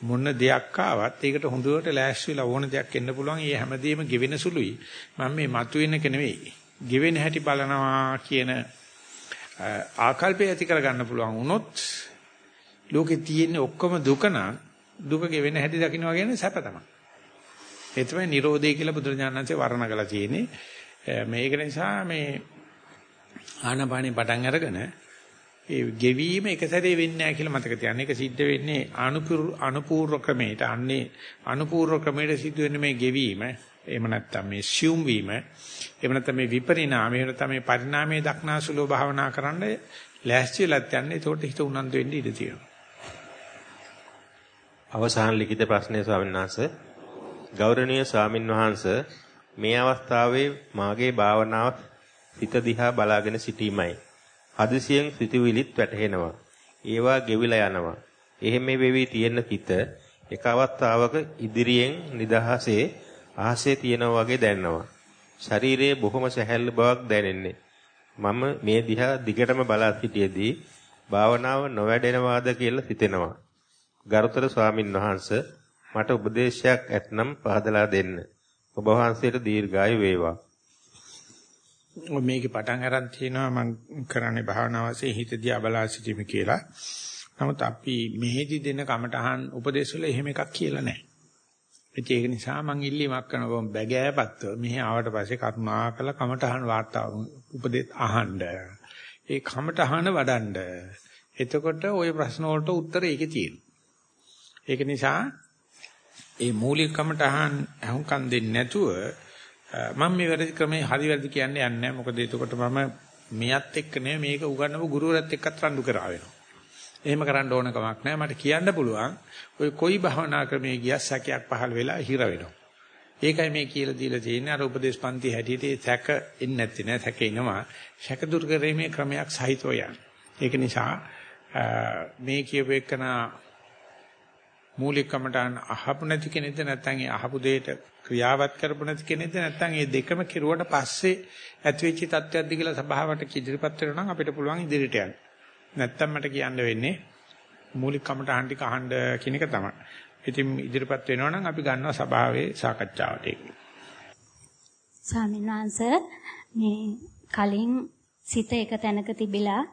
මොන දෙයක් ආවත් ඒකට හොඳට ලෑස්තිලා ඕන දෙයක් එන්න පුළුවන්. ඒ හැමදේම ගෙවෙන සුළුයි. මම මේ මතුවෙන එක නෙවෙයි. ගෙවෙන හැටි බලනවා කියන ආකල්පය ඇති කරගන්න පුළුවන් වුණොත් ලෝකේ තියෙන ඔක්කොම දුක නම් දුක ගෙවෙන හැටි දකින්නවා කියන්නේ සැප තමයි. ඒ තමයි Nirodhe කියලා බුදුරජාණන්සේ වර්ණනා කළා තියෙන්නේ. මේක නිසා මේ ආනපානේ පටන් අරගෙන ඒ ගෙවීම එක සැරේ වෙන්නේ නැහැ කියලා මතක තියාගන්න. ඒක සිද්ධ වෙන්නේ අනුපූර්ව ක්‍රමයට. අන්නේ අනුපූර්ව ක්‍රමයට සිද්ධ වෙන්නේ මේ ගෙවීම. එහෙම නැත්නම් මේ සියුම් වීම. එහෙම නැත්නම් මේ විපරිණාමය. එහෙම නැත්නම් මේ පරිණාමයේ දක්නාසුලෝ භාවනා කරන්න ලෑස්තිලත් යන්නේ. ඒකට හිත උනන්දු වෙන්න ඉඩ තියෙනවා. අවසාන ලිඛිත ප්‍රශ්නය ස්වාමීන් වහන්සේ ගෞරවනීය ස්වාමින් වහන්සේ මේ අවස්ථාවේ මාගේ භාවනාව හිත දිහා බලාගෙන සිටීමයි හදිසියෙන් සිතුවිලිත් වැටහෙනවා. ඒවා ගෙවිලා යනවා. එහෙම වෙවි තියෙන හිත එක අවස්ථාවක ඉදිරියෙන් නිදහසේ ආසේ තියෙනවා වගේ දැනෙනවා. ශරීරයේ බොහොම සැහැල්ලු බවක් දැනෙන්නේ. මම මේ දිහා දිගටම බලා සිටියේදී භාවනාව නොවැඩෙනවාද කියලා හිතෙනවා. ගරුතර ස්වාමින් වහන්සේ මට උපදේශයක් ඇතනම් පහදලා දෙන්න. ඔබ වහන්සේට දීර්ඝායු වේවා. මේකේ පටන් අරන් තියෙනවා මම කරන්නේ භාවනාවසේ හිත දිහා බලා සිටීම කියලා. නමුත් අපි මෙහෙදි දෙන කමටහන් උපදේශ වල එහෙම එකක් කියලා නැහැ. ඒක නිසා මම ඉල්ලීමක් කරනවා බැගෑපත්ව මෙහි ආවට පස්සේ කරුණාකර කමටහන් වාර්තාව උපදෙස් අහන්න. ඒ කමටහන වඩන්න. එතකොට ওই ප්‍රශ්න වලට උත්තර ඒකේ තියෙනවා. ඒක නිසා ඒ මූලික කමටහන් අහුම්කම් දෙන්නේ නැතුව මම මේ වැරදි ක්‍රමේ හරි වැරදි කියන්නේ යන්නේ නැහැ. මොකද එතකොට මම මෙයත් එක්ක නෙමෙයි මේක උගන්නපු ගුරුවරයෙක් එක්කත් රණ්ඩු කරා වෙනවා. එහෙම කරන්න ඕන කමක් නැහැ. මට කියන්න පුළුවන් ඔය කොයි භවනා ක්‍රමයේ ගියා සැකයක් පහළ වෙලා හිර වෙනවා. ඒකයි මේ කියලා දීලා තියෙන්නේ අර උපදේශ පන්ති හැටියට ඒ සැක එන්නේ නැත්තේ නෑ සැක එනවා. සැක දුරු කිරීමේ ක්‍රමයක් සහිතව යන. ඒක නිසා මේ කියපු එකන මූලිකකමටන් අහපු නැති කෙනෙක්ද නැත්නම් ඒ අහපු දෙයට ක්‍රියාවත් කරපු නැති කෙනෙක්ද නැත්නම් ඒ දෙකම කෙරුවට පස්සේ ඇතිවෙච්ච තත්ත්වයක්ද කියලා සභාවට ඉදිරිපත් කරනවා නම් අපිට පුළුවන් ඉදිරියට යන්න. නැත්නම් මට කියන්න වෙන්නේ මූලිකකමටන් ටික අහන්න කියන එක තමයි. ඉතින් ඉදිරිපත් වෙනවා නම් අපි ගන්නවා සභාවේ සාකච්ඡාවට ඒක. ස්වාමීන් වහන්සේ මේ කලින් සිත එක තැනක තිබිලා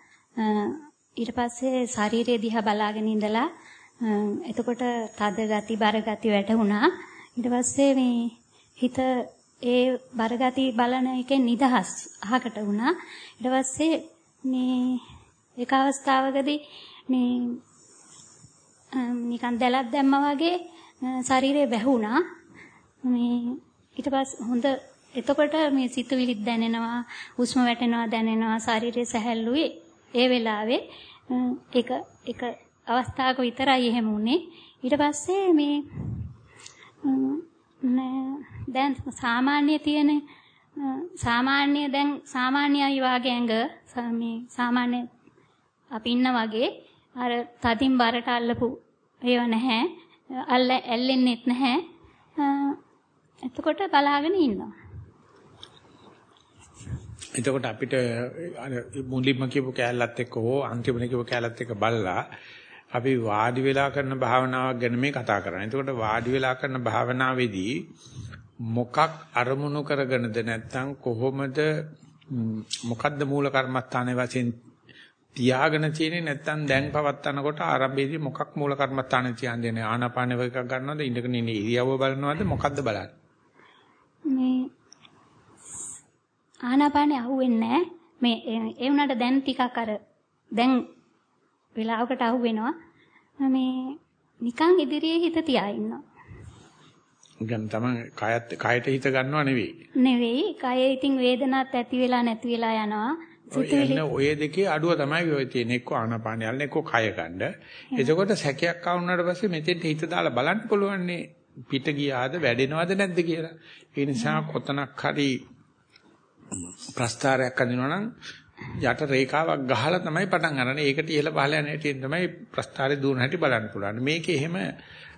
ඊට පස්සේ ශරීරය දිහා බලාගෙන ඉඳලා එතකොට තද ගති බර ගති වැටුණා. ඊට පස්සේ මේ හිත ඒ බර ගති බලන එකෙන් නිදහස් අහකට වුණා. ඊට පස්සේ මේ එක අවස්ථාවකදී මේ නිකන් දැලක් දැම්මා වගේ ශරීරය වැහුණා. මේ ඊට පස්සේ හොඳ එතකොට මේ සිතුවිලිත් දැනෙනවා, හුස්ම වැටෙනවා දැනෙනවා, ශරීරය සැහැල්ලුයි. ඒ වෙලාවේ එක එක අවස්ථාවක විතරයි එහෙම වුනේ. ඊට පස්සේ මේ දැන් සාමාන්‍ය තියෙන සාමාන්‍ය දැන් සාමාන්‍ය අය වාගේ ඇඟ මේ සාමාන්‍ය අපි ඉන්න වගේ අර තදින් බරට අල්ලපු ඒව නැහැ. අල්ල ඇල්ලෙන්නෙත් නැහැ. එතකොට බලාගෙන ඉන්නවා. එතකොට අපිට අර මුලින්ම කියපු කෑල්ලත් එක්ක හෝ අන්තිමට කියපු කෑල්ලත් එක්ක බලලා අපි වාඩි වෙලා කරන භාවනාවක් ගැන මේ කතා කරන්නේ. එතකොට වාඩි වෙලා කරන භාවනාවේදී මොකක් අරමුණු කරගෙනද නැත්නම් කොහොමද මොකද්ද මූල කර්මස්ථානයේ වශයෙන් තියාගෙන තියෙන්නේ? නැත්නම් දැන් පවත්තනකොට ආරම්භයේදී මොකක් මූල කර්මස්ථානේ තියන්නේ? ආනාපාන වේගයක් ගන්නවද? ඉඳගෙන ඉන්නේ ඉරියව්ව බලනවද? මොකද්ද බලන්නේ? මේ ආනාපානේ අහුවෙන්නේ මේ ඒ වුණාට දැන් ටිකක් අර දැන් වෙලාවකට අහුවෙනවා මේ නිකන් ඉදිරියේ හිත තියා ඉන්නවා ගම් තමයි කයත් කයට හිත ගන්නව නෙවෙයි. නෙවෙයි. කයේ ඉතින් වේදනාවක් ඇති වෙලා නැති වෙලා යනවා. සිතුවිලි ඔය දෙකේ අඩුව තමයි ඔය තියෙන්නේ. එක්ක ආනාපාන යල්න එක්ක කය ගන්න. එතකොට සැකයක් ආවුනාට පස්සේ මෙතෙන්ට හිත දාලා බලන්න පුළුවන් පිට ගියාද වැඩෙනවද නැද්ද කියලා. ඒ නිසා කොතනක් හරි ප්‍රස්තාරයක් අඳිනවා නම් යට රේඛාවක් ගහලා තමයි පටන් ගන්න. ඒකට ඉහළ පහළ යන හැටි තමයි ප්‍රස්තාරේ දුවන හැටි බලන්න පුළුවන්. මේකේ එහෙම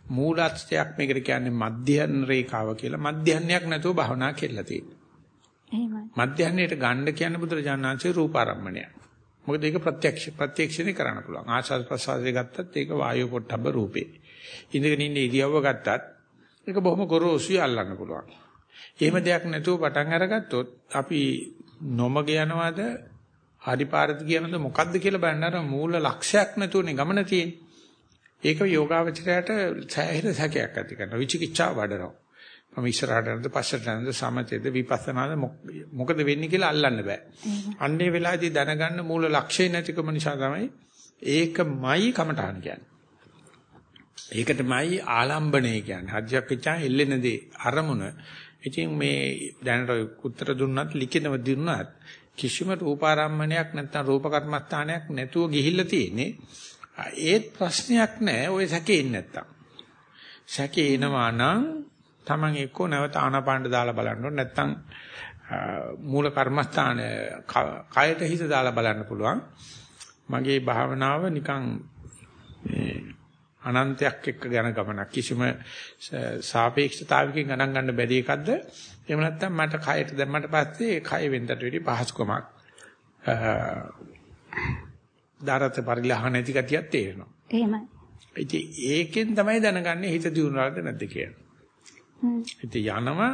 මූලස්ත්‍යයක් මේකට කියන්නේ මධ්‍යහන රේඛාව කියලා. මධ්‍යහනයක් නැතුව භවනා කෙල්ල තියෙනවා. එහෙමයි. මධ්‍යහනයට ගන්න කියන්නේ බුදුරජාණන්සේ රූපාරම්මණය. මොකද ඒක ප්‍රත්‍යක්ෂ ප්‍රත්‍යක්ෂණේ කරන්න පුළුවන්. ආශාස ප්‍රසාරය ගත්තත් ඒක වායු පොට්ටබ්බ රූපේ. ඉඳගෙන ඉන්න ඉරියව්ව ගත්තත් ඒක බොහොම ගොරෝසුයි අල්ලන්න පුළුවන්. එහෙම දෙයක් නැතුව පටන් අරගත්තොත් අපි නොමග යනවාද හරි පාරද කියනද මොකද්ද කියලා බලන්න අර මූල ලක්ෂයක් නැතුවනේ ගමන තියෙන්නේ. ඒක යෝගාවචරයට සෑහෙන සැකයක් ඇති කරනවා. විචිකිච්ඡාව වඩනවා. මම ඉස්සරහට යනද පස්සට යනද සමතේද විපස්සනාද මොකද වෙන්නේ කියලා අල්ලන්න බෑ. අන්නේ වෙලාවේදී දැනගන්න මූල ලක්ෂය නැතිකම නිසා තමයි ඒකමයි කමටහන් කියන්නේ. ඒකටමයි ආලම්බණය කියන්නේ. හජ්ජක් පිටා එල්ලෙන දේ අරමුණ. ඉතින් මේ දැනට උත්තර දුන්නත් ලිඛිතව දුන්නත් කිසිම රූපාරම්මණයක් නැත්නම් රූප කර්මස්ථානයක් නැතුව ගිහිල්ලා තියෙන්නේ. ඒත් ප්‍රශ්නයක් නැහැ ඔය සැකේ ඉන්නේ නැත්තම්. සැකේ එනවා නම් Taman එක්කෝ නැවත ආනාපානට දාලා බලන්න ඕනේ නැත්තම් මූල කර්මස්ථාන කයට හිත දාලා බලන්න පුළුවන්. මගේ භාවනාව නිකන් අනන්තයක් එක්ක යන ගමනක් කිසිම සාපේක්ෂතාවකින් ගණන් ගන්න බැරි එකක්ද එහෙම නැත්නම් මට කයට දැම්මට පස්සේ කය වෙනතට වෙඩි පහසුකමක් දාරත පරිලහ නැති ගතියක් තේරෙනවා. එහෙමයි. ඉතින් ඒකෙන් තමයි දැනගන්නේ හිත දියුණුවද නැද්ද කියලා. හ්ම්. ඉතින් යනවා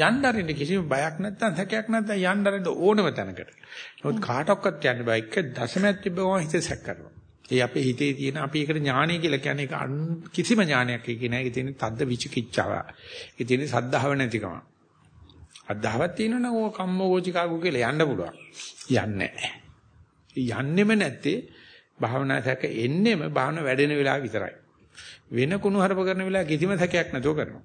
යන්න අරින්න කිසිම බයක් නැත්නම් සැකයක් නැත්නම් යන්න අරින්න ඕනම තැනකට. නමුත් කාටවත් යන්න බෑ එක දශමයක් තිබ්බම හිත සැක කරනවා. ඒ අපේ හිතේ තියෙන අපි ඒකට ඥානය කියලා කියන්නේ ඒක කිසිම ඥානයක් ඒකේ නෑ. ඒකේ තියෙන තද්ද විචිකිච්ඡාව. ඒකේ තියෙන සද්ධාව නැතිකම. අද්ධාවක් තියෙනවනම් ඕක කම්මෝචිකාගු කියලා යන්න පුළුවන්. යන්නේ නෑ. යන්නෙම නැත්තේ භාවනා සැක එන්නෙම භාවන වැඩෙන වෙලාව විතරයි. වෙන කුණු හරප කරන වෙලාව කිසිම සැකයක් නැතුව කරනවා.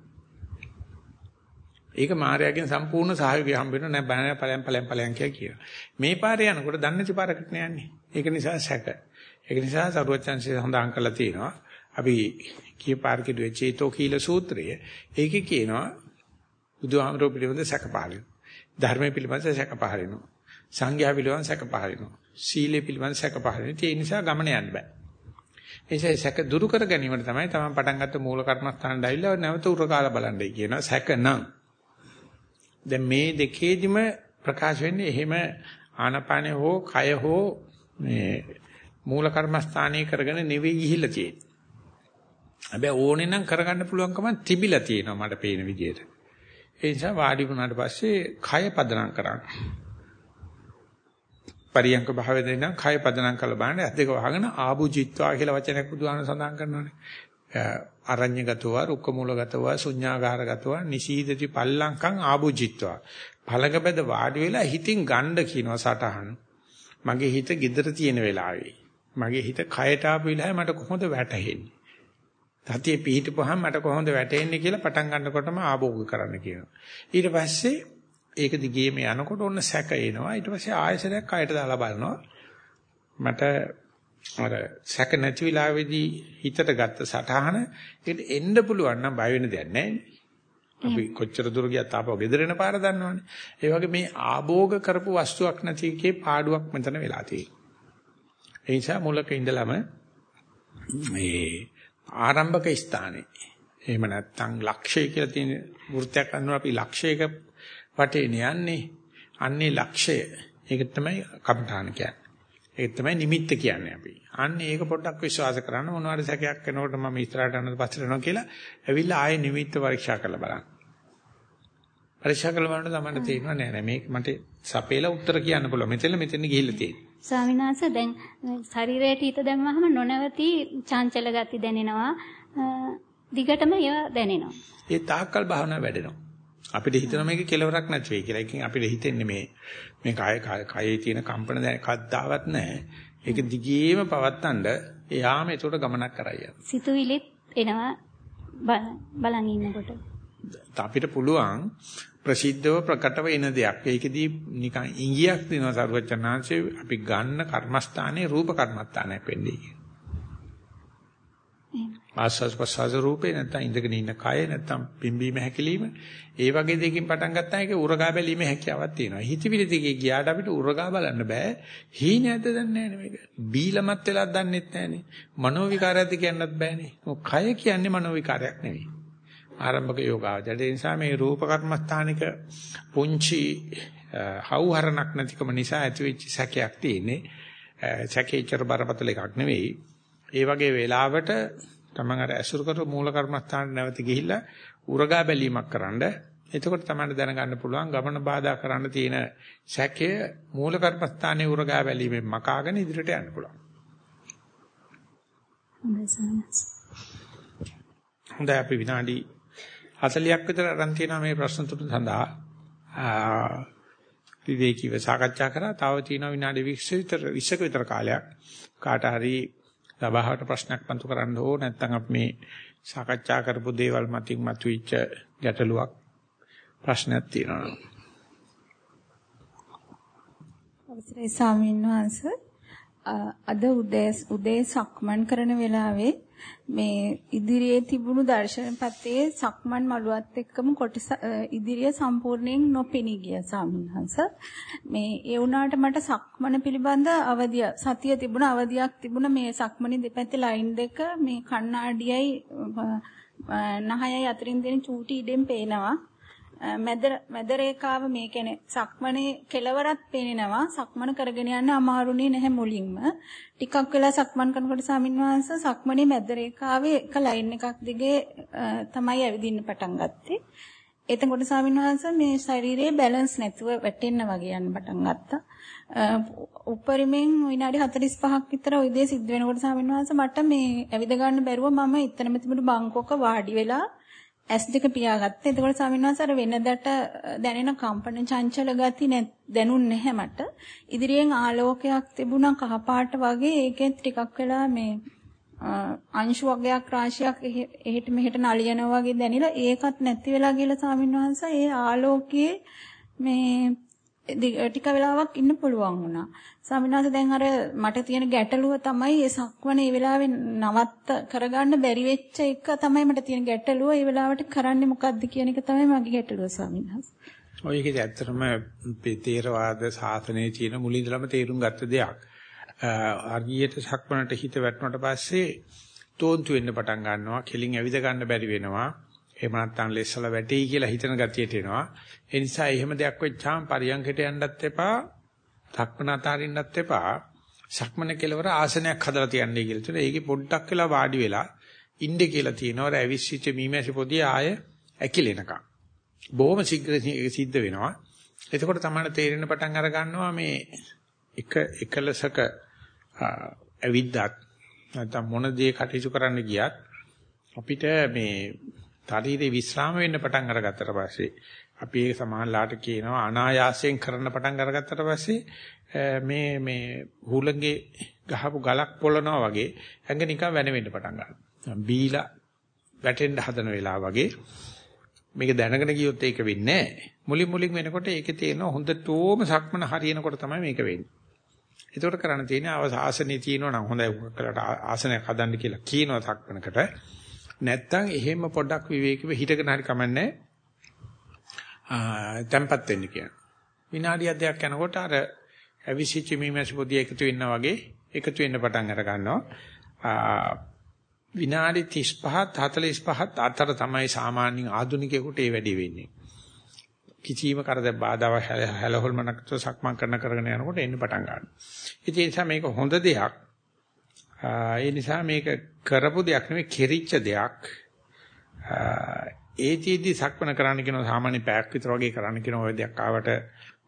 ඒක මායාවෙන් සම්පූර්ණ සහයෝගය හම්බ වෙනවා නෑ බණ පලයන් පලයන් පලයන් කියලා කියනවා. මේ පාරේ යනකොට දන්නේ නැති පාරකට නෑන්නේ. ඒක නිසා සැක. ඒක නිසා සරුවචන්සේ සඳහන් කරලා තියෙනවා. අපි කී පාරකේ චේතෝ කීල සූත්‍රය. ඒකේ කියනවා බුදුහාමරෝ පිළිබඳ සැක පහලිනවා. ධර්මයේ පිළිබඳ සැක පහලිනවා. සංඝයා පිළිබඳ සැක පහලිනවා. සීලේ පිළිබඳ සැක පහලිනවා. ඒ නිසා ගමන යන්න බෑ. එසේ සැක දුරු කර ගැනීමට තමයි තමන් පටන් ගත්ත මූල කර්මස්ථානට ඇවිල්ලා නැවත උරකාලා බලන්නයි කියනවා. සැක නම්. දැන් මේ දෙකේදිම ප්‍රකාශ වෙන්නේ එහෙම ආනපානේ හෝ කය හෝ මේ මූල කර්මස්ථානයේ කරගෙන නෙවෙයි ගිහිල්ලා තියෙන්නේ. හැබැයි ඕනේ නම් කරගන්න පුළුවන්කම තිබිලා තියෙනවා මට පේන විදිහට. ඒ නිසා වාඩි වුණාට පස්සේ කය පදනම් කරන්න. පරියංක භාවයෙන් නම් කය පදනම් කරලා බලන්න ඇස් දෙක වහගෙන ආභුජිත්වා කියලා වචනයක් බුදුහාම සඳහන් කරනවානේ. අරඤ්‍යගතව, රුක්කමූලගතව, ශුඤ්ඤාගාරගතව, නිශීදති පල්ලංකං ආභුජිත්වා. පළඟබද වාඩි වෙලා හිතින් ගණ්ඩ කියනවා සටහන්. මගේ හිත gedara තියෙන වෙලාවේ. මගේ හිත කයට ආපු වෙලාවේ මට කොහොමද වැටහෙන්නේ? සතිය පිහිටපුවාම මට කොහොමද වැටෙන්නේ කියලා පටන් ගන්නකොටම ආභෝග කරන්න කියනවා. ඊට පස්සේ ඒක දිගේම යනකොට ඔන්න සැක එනවා. ඊට පස්සේ ආයසරයක් කයට දාලා බලනවා. මට අර සැක නැති වෙලාවේදී හිතට ගත්ත සටහන ඒකට එන්න පුළුවන් නම් බය වෙන දෙයක් නැහැ. අපි කොච්චර දුර ගියත් ආපහු ගෙදර එන පාර දන්නවනේ. ඒ වගේ මේ ආභෝග කරපු වස්තුවක් නැති එකේ පාඩුවක් මෙතන වෙලා තියෙනවා. ඒ නිසා මුලක ඉඳලම මේ ආරම්භක ස්ථානේ එහෙම නැත්නම් ලක්ෂය කියලා තියෙන වෘත්තයක් අනුව අපි ලක්ෂයක වටේ යන්නේ. අන්නේ ලක්ෂය. ඒක තමයි කපඨාන කියන්නේ. ඒක තමයි නිමිත්ත කියන්නේ අපි. අන්න ඒක පොඩ්ඩක් විශ්වාස කරන්න මොනවාරි සැකයක් කරනකොට මම ඉස්සරහට යනද පස්සට යනවා කියලා ඇවිල්ලා ආයේ නිමිත්ත පරීක්ෂා කරලා බලන්න. පරීක්ෂා කරලා බලනකොට තමයි තේරෙනවා නෑ නෑ මේක මට සපේලා උත්තර කියන්න පුළුවන්. මෙතන මෙතන ගිහිල්ලා තියෙන්නේ. ස්වාමීන් වහන්සේ දැන් ශරීරයට හිත දැම්මහම නොනවති චංචල ගති දැනෙනවා. දිගටම ඒව දැනෙනවා. ඒ තාක්කල් භාවනාව වැඩෙනවා. අපිට හිතන මේක කෙලවරක් නැති වෙයි කියලා. ඒකෙන් අපිට හිතෙන්නේ මේ මේ කය කයේ තියෙන කම්පන දැන කද්දාවත් නැහැ. ඒක දිගේම පවත්තන්න එයාම ඒකට ගමනක් කරයි යනවා. සිතුවිලිත් එනවා බලන් ඉන්නකොට. අපිට පුළුවන් ප්‍රසිද්ධව ප්‍රකටව එන දෙයක්. ඒකෙදී නිකන් ඉංගියක් දෙනවා සරුවචනාංශේ අපි ගන්න කර්මස්ථානයේ රූප කර්මස්ථානයක් වෙන්නේ කියලා. ආස්වාස් ප්‍රසවාස රූපේ නැත්තම් ඉඳගෙන ඉන්න කය නැත්තම් පිම්බීම හැකිලිම ඒ වගේ දෙයකින් පටන් ගත්තා එක උරගා බැලීමේ හැකියාවක් තියෙනවා. හිතවිලි දිගේ ගියාට අපිට උරගා බලන්න බෑ. හීනයක්ද දන්නේ නැහැ මේක. බීලමත් වෙලා දන්නෙත් නැහනේ. මනෝ විකාරයක්ද කියන්නත් බෑනේ. කය කියන්නේ මනෝ විකාරයක් නෙවෙයි. ආරම්භක යෝගාවචරය. ඒ නිසා මේ රූප කර්මස්ථානික පුංචි හවුහරණක් නැතිකම නිසා ඇතිවෙච්ච සැකයක් තියෙන්නේ. සැකේච්චර බරපතල එකක් නෙවෙයි. ඒ වගේ වෙලාවට තමන් අර ඇසුරු කර මූල කර්මස්ථානට නැවත ගිහිල්ලා උරගා බැලීමක් කරන්න. එතකොට තමයි දැනගන්න පුළුවන් ගමන බාධා කරන්න තියෙන සැකය මූල කර්මස්ථානයේ උරගා බැලීමෙන් මකාගෙන ඉදිරියට යන්න පුළුවන්. හොඳයි අපි විනාඩි 40ක් විතර අරන් තියෙනවා මේ ප්‍රශ්න තුන සඳහා. විවේකීව සාකච්ඡා කරා. තව තියෙනවා විනාඩි 20 විතර 20ක විතර කාලයක්. කාට හරි සභාවට ප්‍රශ්නයක් පන්තු කරන්න ඕ නැත්නම් අපි මේ සාකච්ඡා කරපු දේවල් මතින් මතුවෙච්ච ගැටලුවක් ප්‍රශ්නයක් තියෙනවා. අවසරයි ස්වාමීන් වහන්සේ අද උදේ උදේ සක්මන් කරන වෙලාවේ මේ ඉදිරියේ තිබුණු දර්ශනපතේ සක්මන් මළුවත් එක්කම කොටස ඉදිරිය සම්පූර්ණයෙන් නොපෙනී ගිය සාමින්හංශ මේ ඒ වුණාට මට සක්මන පිළිබඳ අවදිය සතිය තිබුණ අවදියක් තිබුණ මේ සක්මනේ දෙපැත්තේ ලයින් දෙක මේ කණ්ණාඩියයි නහයයි අතරින් දෙන චූටි ඉඩෙන් පේනවා. මැද මැද රේඛාව මේ කියන්නේ සක්මනේ කෙලවරත් පේනවා සක්මන කරගෙන යන්න අමාරුනේ නැහැ මුලින්ම. ටිකක් වෙලා සක්මන් කරනකොට සාමින්වහන්ස සක්මනේ මැද රේඛාවේ එක ලයින් එකක් දිගේ තමයි ඇවිදින්න පටන් ගත්තේ. එතකොට සාමින්වහන්ස මේ ශරීරයේ බැලන්ස් නැතුව වැටෙන්න වගේ යන්න පටන් ගත්තා. උපරිමෙන් විනාඩි 45ක් විතර ওই දේ සිද්ධ වෙනකොට සාමින්වහන්ස මට මේ ඇවිද ගන්න බැරුව මම එතනම තිබුණු බංකොක වාඩි වෙලා ඇස් දෙක පියාගත්තා. එතකොට ස්වාමීන් වහන්සේ අර වෙනදට දැනෙන කම්පන චංචල ගති දැනුන්නේ නැහැ මට. ඉදිරියෙන් ආලෝකයක් තිබුණා කහපාට වගේ ඒකෙන් ටිකක් වෙලා මේ අංශු වර්ගයක් රාශියක් එහෙට මෙහෙට නලියනවා වගේ දැනිලා ඒකත් නැති වෙලා ගිහලා ස්වාමීන් වහන්සේ ඒ ආලෝකයේ මේ ටික වෙලාවක් ඉන්න පුළුවන් වුණා. ස්වාමීන් වහන්සේ දැන් අර මට තියෙන ගැටලුව තමයි ඒ සක්වන ඒ වෙලාවේ නවත්ත කරගන්න බැරි වෙච්ච එක තමයි මට තියෙන ගැටලුව. ඒ වෙලාවට කරන්නේ මොකද්ද කියන එක තමයි මගේ ගැටලුව ස්වාමීන් වහන්සේ. ඔය ඒකද ඇත්තටම තේරවාද සාසනයේ තියෙන මුලින්දලම තේරුම් ගත්ත දෙයක්. අර්ගියට සක්වනට හිත වැටුණාට පස්සේ තෝන්තු වෙන්න පටන් ගන්නවා. කෙලින් ඇවිද ගන්න බැරි වෙනවා. එහෙම නැත්නම් ලෙස්සල වැටෙයි කියලා හිතන ගතියට එනවා. ඒ නිසා එහෙම දෙයක් වෙච්චාම පරියන්කට යන්නත් එපා, සක්මන අතාරින්නත් එපා. සක්මන කෙලවර ආසනයක් හදලා තියන්නේ කියලා තුන. ඒකේ පොඩ්ඩක් වෙලා වාඩි වෙලා ඉන්නේ කියලා තියෙනවා. රැවිස්සිච්ච මීමැසි පොදිය ආය ඇකිලෙනකම්. බොහොම ශීඝ්‍ර සිද්ධ වෙනවා. එතකොට තමයි තේරෙන පටන් අර ගන්නවා මේ එක එකලසක ඇවිද්දත් නැත්නම් මොන දේ කටයුතු කරන්න ගියත් අපිට මේ ශරීරේ විස්්‍රාම වෙන්න පටන් අරගත්තට පස්සේ අපි ඒක සමානලාට කියනවා අනායාසයෙන් කරන්න පටන් අරගත්තට පස්සේ මේ මේ හුලඟේ ගහපු ගලක් පොළනවා වගේ ඇඟ නිකන් වෙන වෙන්න පටන් ගන්නවා. බීලා වැටෙන්න හදන වෙලාව වගේ මේක දැනගෙන ගියොත් ඒක වෙන්නේ නැහැ. මුලින් මුලින් වෙනකොට ඒකේ තියෙන හොඳටම සක්මන හරියනකොට තමයි මේක වෙන්නේ. ඒකට කරන්න තියෙන්නේ ආසනේ තියෙනවා නම් හොඳයි උකලට ආසනයක් හදන්න කියලා කියනවා සක්මනකට. නැත්තම් එහෙම පොඩ්ඩක් විවේකීව හිටගෙන හරි කමන්නේ tempat වෙන්න කියනවා. විනාඩියක් දෙකක් යනකොට අර අවිසිච්ච මීමැසි පොදිය එකතු වෙනවා වගේ එකතු වෙන්න පටන් අර ගන්නවා. විනාඩි 35ත් 45ත් අතර තමයි සාමාන්‍යයෙන් ආධුනිකයෙකුට ඒ වැඩි වෙන්නේ. කිසියම් කරදර බාධාවක් හැලහොල්මනකට සක්මන් කරන කරගෙන යනකොට එන්න පටන් ගන්නවා. ඉතින් ඒ නිසා මේක හොඳ දෙයක්. ඒ නිසා මේක කරපු දෙයක් නෙවෙයි කෙරිච්ච දෙයක්. ඒතිෙදි සක්මන කරන්න කියන සාමාන්‍ය පැයක් විතර වගේ කරන්න කියන ඔය දෙයක් ආවට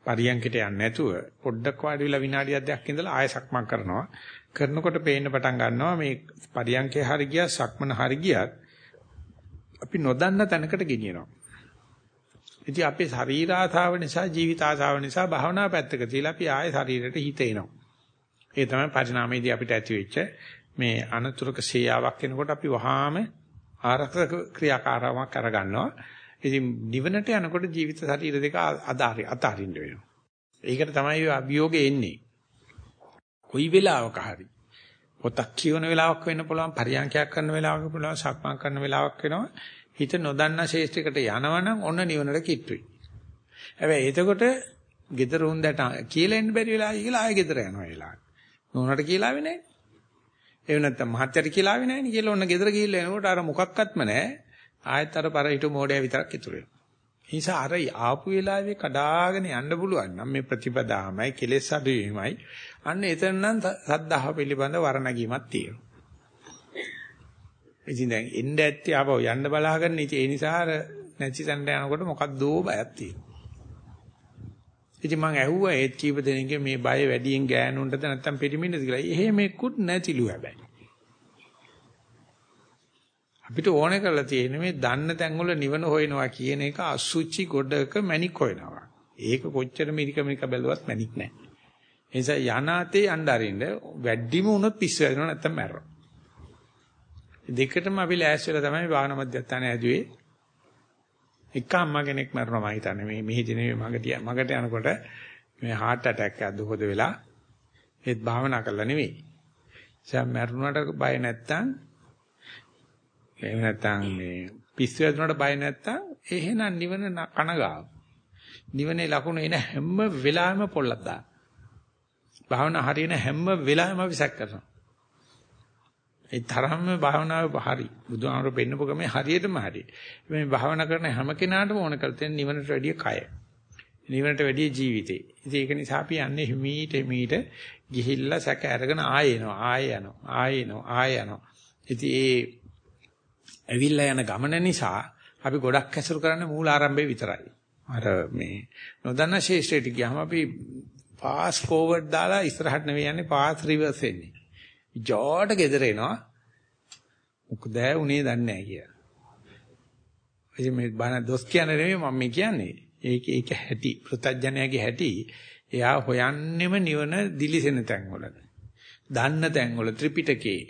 පරියන්කිට යන්නේ නැතුව පොඩ්ඩක් වාඩි වෙලා විනාඩියක් දෙකක් ඉඳලා ආයෙ සක්මන් කරනවා. කරනකොට පේන්න පටන් ගන්නවා මේ පරියන්කේ හරි ගියා සක්මන හරි ගියත් අපි නොදන්න තැනකට ගෙනියනවා. ඉතින් අපේ ශරීර ආසාව නිසා ජීවිත ආසාව නිසා භාවනා පැත්තක තියලා අපි ආයෙ ශරීරයට හිත එනවා. ඒ තමයි පරිණාමයේදී අපිට ඇති වෙච්ච මේ අනතුරුක සේයාවක් වෙනකොට අපි වහාම ආරක්ෂක ක්‍රියාකාරකමක් අරගන්නවා. ඉතින් නිවනට යනකොට ජීවිත ශරීර දෙක අදාරි අතාරින්න වෙනවා. ඒකට තමයි අභියෝගේ එන්නේ. කොයි වෙලාවක හරි පොතක් කියවන වෙලාවක් වෙන්න පුළුවන් පරියන්කයක් කරන වෙලාවක පුළුවන් සක්මන් කරන වෙලාවක් වෙනවා හිත නොදන්න ශේෂ්ත්‍රයකට යනවනම් ඔන්න නිවනට කිට්ටුයි. හැබැයි එතකොට gedara හොඳට කියලා එන්න බැරි වෙලා කියලා ආයෙ gedara යනවා වෙලාවට. නෝනට කියලා ආවේ නැහැ. ඒ නැත්තම් මහත්යට කියලා ආවේ නැහැ නේ කියලා ඔන්න gedara ගිහිල්ලා එනකොට අර මොකක්වත්ම නැහැ. ආයෙත් අර පරිහිට මොඩය විතරක් ඉතුරු වෙනවා. නිසා අර ආපු වෙලාවේ කඩාගෙන යන්න පුළුවන් නම් මේ ප්‍රතිපදාමයි කෙලෙස් අඩුවීමයි අන්න එතන නම් සද්ධාව පිළිබඳ වර්ණගීමක් තියෙනවා. ඉතින් දැන් එන්න ඇත්තේ ආපහු යන්න බලාගෙන ඉතින් ඒ නිසා අර නැචි තැනට යනකොට මොකක්දෝ බයක් තියෙනවා. ඉතින් මං ඇහුවා ඒත් කීප දෙනෙක්ගේ මේ බය වැඩියෙන් ගෑනුන්ටද නැත්නම් පිරිමින්ටද කියලා. එහෙම එක්කුත් නැතිලු හැබැයි. අපිට ඕනේ කරලා තියෙන්නේ මේ දන්න තැන්වල නිවන හොයනවා කියන එක අසුචි ගොඩක මැණික් හොයනවා. ඒක කොච්චර මිරික මිරික බැලුවත් මැණික් නැහැ. ඒ නිසා යනාතේ යන්න අරින්න වැඩිම වුණොත් පිස්සු වෙනවා නැත්නම් මැරෙනවා. දෙකටම අපි ලෑස්ති වෙලා තමයි වාහන මධ්‍යස්ථානය ඇදුවේ. එක අම්මා කෙනෙක් මැරුණා මම හිතන්නේ මේ මෙහෙදි නෙවෙයි මගට මගට යනකොට මේ heart attack එකක් දුහද වෙලා ඒත් භාවනා කරලා නෙවෙයි. දැන් මැරුණාට බය නැත්තම් එහෙම නැත්තම් මේ පිස්සු වැදුනට බය නැත්තම් එහෙනම් නිවන කනගාව. නිවනේ ලකුණ එන හැම වෙලාවෙම පොල්ලක් දාන. භාවනා හරියන හැම වෙලාවෙම අපි සැක කරනවා. ඒ තරම්ම භාවනාව හරි. බුදුහාමර පෙන්නපු ගමේ හරියටම හරි. මේ භාවනා කරන හැම කෙනාටම ඕන කරලා තියෙන නිවනට වැඩිය කය. නිවනට වැඩිය ජීවිතේ. ඉතින් ඒක නිසා අපි යන්නේ හිමීට හිමීට ගිහිල්ලා සැක අරගෙන ආයෙ එනවා ආයෙ යනවා ආයෙ එනවා ආයෙ යනවා. ඉතින් ඒ ඇවිල්ලා යන ගමන නිසා අපි ගොඩක් ඇසුරු කරන්නේ මූල ආරම්භයේ විතරයි. අර මේ නොදන්න ශේෂ්ත්‍රයට ගියාම අපි ෆාස්ට් ෆෝවර්ඩ් දාලා ඉස්සරහට නෙවෙයි යන්නේ ෆාස්ට් රිවර්ස් එන්නේ. ජෝට ගෙදර එනවා. මොකද උනේ දන්නේ නැහැ කියලා. ඉතින් මේ බණ දොස් කියන්නේ නෙමෙයි මම මේ කියන්නේ. ඒක ඒක හැටි. ප්‍රත්‍යඥයාගේ හැටි. එයා හොයන්නෙම නිවන දිලිසෙන තැන්වල. දන්න තැන්වල ත්‍රිපිටකේ.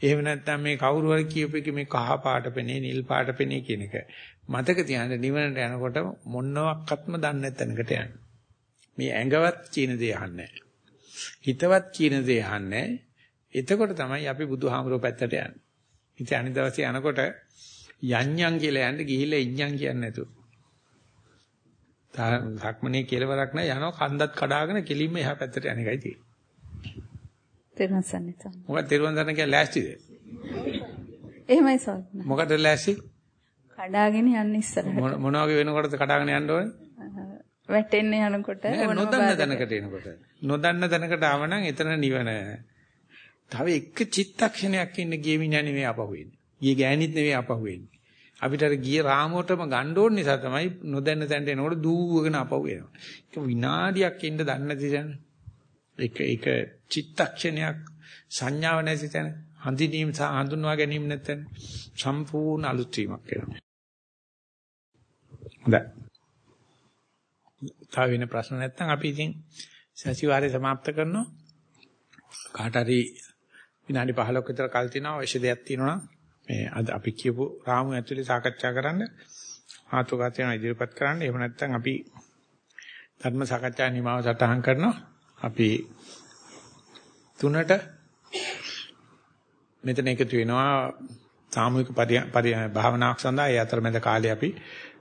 එහෙම නැත්නම් මේ කවුරු හරි කියපු එක මේ කහ පාට පෙනේ නිල් පාට පෙනේ කියන එක. මතක තියාගන්න නිවනට යනකොට මොනවත්ක්වත්ම දන්නේ නැතනකට යන්නේ. මේ ඇඟවත් කියන දේ අහන්නේ හිතවත් කියන දේ අහන්නේ එතකොට තමයි අපි බුදුහාමුදුරුවෝ පැත්තට යන්නේ. ඉතින් අනිත් දවසේ යනකොට යඤ්ඤං කියලා යන්න ගිහිල්ලා ඉඤ්ඤං කියන්නේ නැතුව. සක්මනේ කෙලවරක් නැහැ යනවා කන්දත් කඩාගෙන කෙලින්ම එහා පැත්තට යන එකයි තියෙන්නේ. තෙරුවන් සරණයි. මොකක්ද තෙරුවන් සරණ කියන්නේ ලෑස්තිද? එහෙමයි සර්. මොකටද ලෑස්ති? කඩාගෙන යන්න ඉස්සරහට. මොන වගේ වෙනකොටද කඩාගෙන යන්න ඕනේ? වැටෙන්න යනකොට නොදන්න තැනකට එනකොට. නොදන්න තැනකට ආවනම් එතන නිවන. තව එක චිත්තක්ෂණයක් ඉන්න ගිය මිනිහා නෙවෙයි ආපහු එන්නේ. ගිය ගෑණිත් නෙවෙයි ආපහු එන්නේ. අපිට අර ගිය රාමුවටම ගන්න ඕන නිසා තමයි නොදැන්න තැනට එනකොට දූවගෙන ආපහු එනවා. ඒක විනාඩියක් ඉන්න දන්නේ නැති දැන. එක එක චිත්තක්ෂණයක් සංඥාව නැති තැන හඳුනීම සහ හඳුන්වා ගැනීම නැත්නම් සම්පූර්ණ අලුත් වීමක් වෙනවා. හොඳයි. තව වෙන ප්‍රශ්න නැත්නම් අපි ඉතින් සතිವಾರය સમાપ્ત කරනවා. කාට හරි විනාඩි 15ක විතර කල් තියෙනවා අවශ්‍ය දෙයක් තියෙනවා මේ අද අපි කියපු රාමු ඇතුලේ සාකච්ඡා කරන්න ආතුගත වෙන ඉදිරිපත් කරන්න. එහෙම නැත්නම් අපි ධර්ම සාකච්ඡා නිමාව සටහන් කරනවා. අපි තුනට මෙතන එකතු වෙනවා සාමූහික භාවනාවක් සඳහා ඒ අතරමැද කාලේ අපි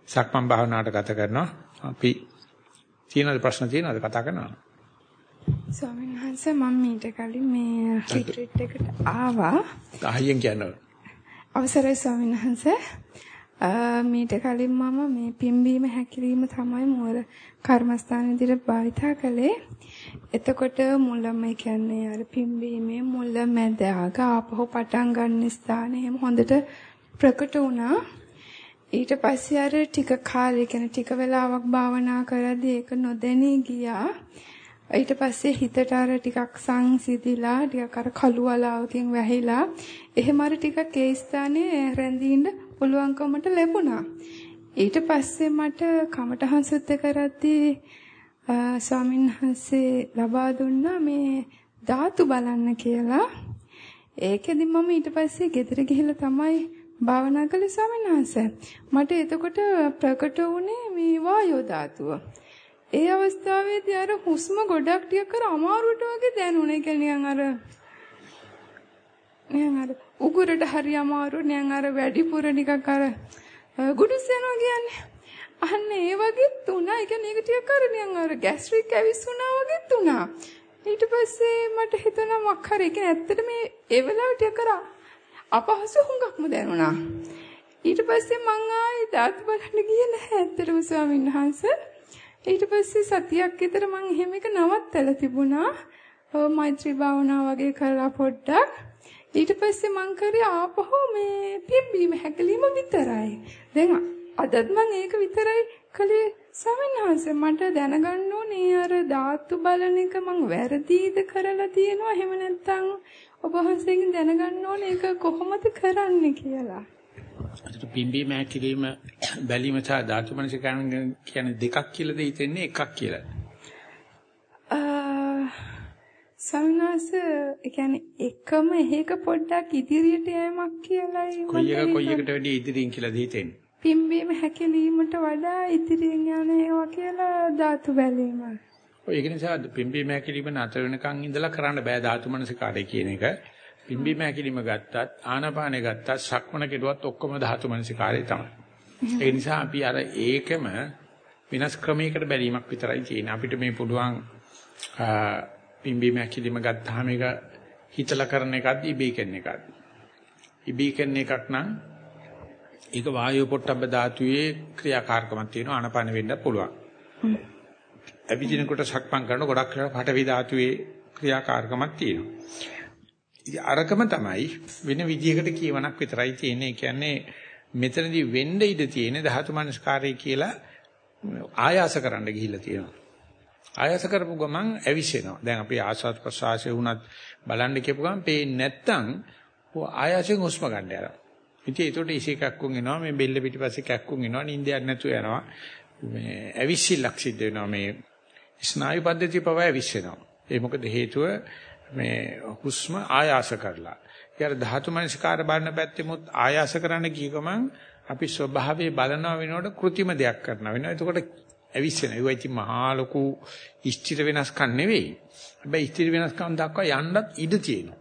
සක්මන් භාවනාවට ගත කරනවා. අපි තියෙනවද ප්‍රශ්න තියෙනවද කතා කරනවා? ස්වාමීන් වහන්සේ මම මීට කලින් මේ රිට්‍රීට් එකට ආවා. අහයෙන් කියනවා. අවසරයි ස්වාමීන් වහන්සේ. මීට කලින් මම මේ පිම්බීම හැකිලිම තමයි මූල කර්මස්ථාන විදිහට භාවිතා කළේ. එතකොට මුලම කියන්නේ අර පිම්බීමේ මුල මැද අග ආපහු පටන් ගන්න ස්ථානේ එහෙම හොඳට ප්‍රකට වුණා. ඊට පස්සේ අර ටික කාලේ කියන්නේ ටික වෙලාවක් භාවනා කරද්දී ඒක නොදැනී ගියා. ඊට පස්සේ හිතට අර ටිකක් සංසිඳිලා ටිකක් අර කළු වලාවකින් වැහිලා එහෙම අර ටිකක් ඒ ස්ථානේ රැඳින්න පුළුවන්කමට ලැබුණා. ඊට පස්සේ මට කමටහන් සුද්ධ කරද්දී ස්වාමීන් වහන්සේ ලබා දුන්නා මේ ධාතු බලන්න කියලා. ඒකෙදි මම ඊට පස්සේ ගෙදර ගිහිල්ලා තමයි භාවනා කළේ ස්වාමීන් වහන්සේ. මට එතකොට ප්‍රකට වුණේ මේ වායෝ ධාතුව. ඒ අවස්ථාවේදී අර හුස්ම ගොඩක් ටික කර අමාරුවට වගේ දැනුනේ. ඒ කියන්නේ අර නිකන් අර උගුරට හරි අමාරු නිකන් අර වැඩිපුර නිකන් අර ගුඩුස් යනවා කියන්නේ. අන්න ඒ වගේ තුනා. ඒ කියන්නේ ඒක ටිකක් අර නිකන් අර ગેස්ට්‍රික් ඇවිස්සුනා වගේ තුනා. ඊට පස්සේ මට හිතුණා මක් හරි. ඒ කියන්නේ ඇත්තට මේ ඒ වෙලාවට ටිකක් අර අපහසු හුඟක්ම දැනුණා. ඊට පස්සේ මං ආයේ දාත් බලන්න ගියේ නැහැ ඇත්තටම ස්වාමීන් වහන්සේ. ඊට පස්සේ සතියක් විතර මං එහෙම එක නවත්තලා තිබුණා. මෛත්‍රී භාවනා වගේ කරලා පොඩ්ඩක්. ඊට පස්සේ මං කරේ ආපහු මේ පිම්බීම හැකලීම විතරයි. දැන් අදත් මං ඒක විතරයි කළේ සමින්හස මට දැනගන්න ඕනේ අර ධාතු බලන එක මං වැරදීද කරලා තියෙනවා එහෙම නැත්නම් ඔබ වහන්සේගෙන් දැනගන්න ඕනේ ඒක කොහොමද කරන්නේ කියලා. අතට පිම්බීම හැකිලිම බැලීම සහ ධාතු මනස කියන්නේ දෙකක් කියලාද හිතෙන්නේ එකක් කියලා. සමිනාස කියන්නේ එකම එහෙක පොඩ්ඩක් ඉදිරියට යෑමක් කියලායි කොයි එක කොයි එකට වැඩි ඉදිරියෙන් කියලාද හිතෙන්නේ? පිම්බීම හැකිලීමට වඩා ඉදිරියෙන් යන ඒවා කියලා ධාතු බැලීම. ඔය ඒක නිසා පිම්බීම හැකිලිම නතර වෙනකන් ඉඳලා කරන්න බෑ ධාතු මනසිකාරය කියන එක. පිම්බීම හැකිලිම ගත්තත් ආනාපානෙ ගත්තත් සක්මන කෙරුවත් ඔක්කොම ධාතු මනසිකාරය තමයි. ඒ නිසා අපි අර ඒකම විනාශ ක්‍රමයකට බැලීමක් විතරයි තියෙන්නේ. අපිට මේ පුළුවන් පිම්බීම හැකිලිම ගත්තාම ඒක හිතලා කරන එකක්ද ඉබේ කරන එකක්ද? ඉබේ කරන එකක් නම් ඒක වායු පොට්ටබ්බ ධාතුවේ ක්‍රියාකාරකමක් තියෙනවා ආනාපාන වෙන්න පුළුවන්. අභිජිනකොට සක්මන් කරන ගොඩක් වෙලාවට පටවි ධාතුවේ ක්‍රියාකාරකමක් තියෙනවා. ඉතින් අරකම තමයි වෙන විදියකට කියවනක් විතරයි තියෙන්නේ. ඒ කියන්නේ මෙතනදී වෙන්න ඉඩ තියෙන ධාතු මනස්කාරය කියලා ආයාස කරන්න ගිහිල්ලා තියෙනවා. ආයාස කරපු ගමන් ඇවිස්සෙනවා. දැන් අපි ආස්වාද ප්‍රසආසය වුණත් බලන්න කියපු ගමන් පේන්නේ නැත්තම් ආයාසයෙන් හුස්ම ගන්න යනවා. ඉතින් ඒකට ඉසේ කැක්කුම් එනවා මේ බෙල්ල පිටිපස්සේ කැක්කුම් එනවා නිින්දයක් නැතුව යනවා. මේ ඇවිස්සිල්ලක් සිද්ධ වෙනවා මේ ස්නායු පද්ධතිය පව ඇවිස්සෙනවා. ඒ මොකද හේතුව මේ හුස්ම ආයාස කරලා. ඊයර ධාතු මනස්කාර බලන පැත්තෙමුත් ආයාස කරන්න ගිය ගමන් අපි ස්වභාවයේ බලනවා වෙනකොට કૃතිම දෙයක් කරනවා වෙනවා. එතකොට ඇවිස්සෙනවා. ඒවා ඉතින් මහා ලොකු ස්ථිර වෙනස්කම් නෙවෙයි. හැබැයි ස්ථිර වෙනස්කම් දක්වා යන්නත් ඉඩ තියෙනවා.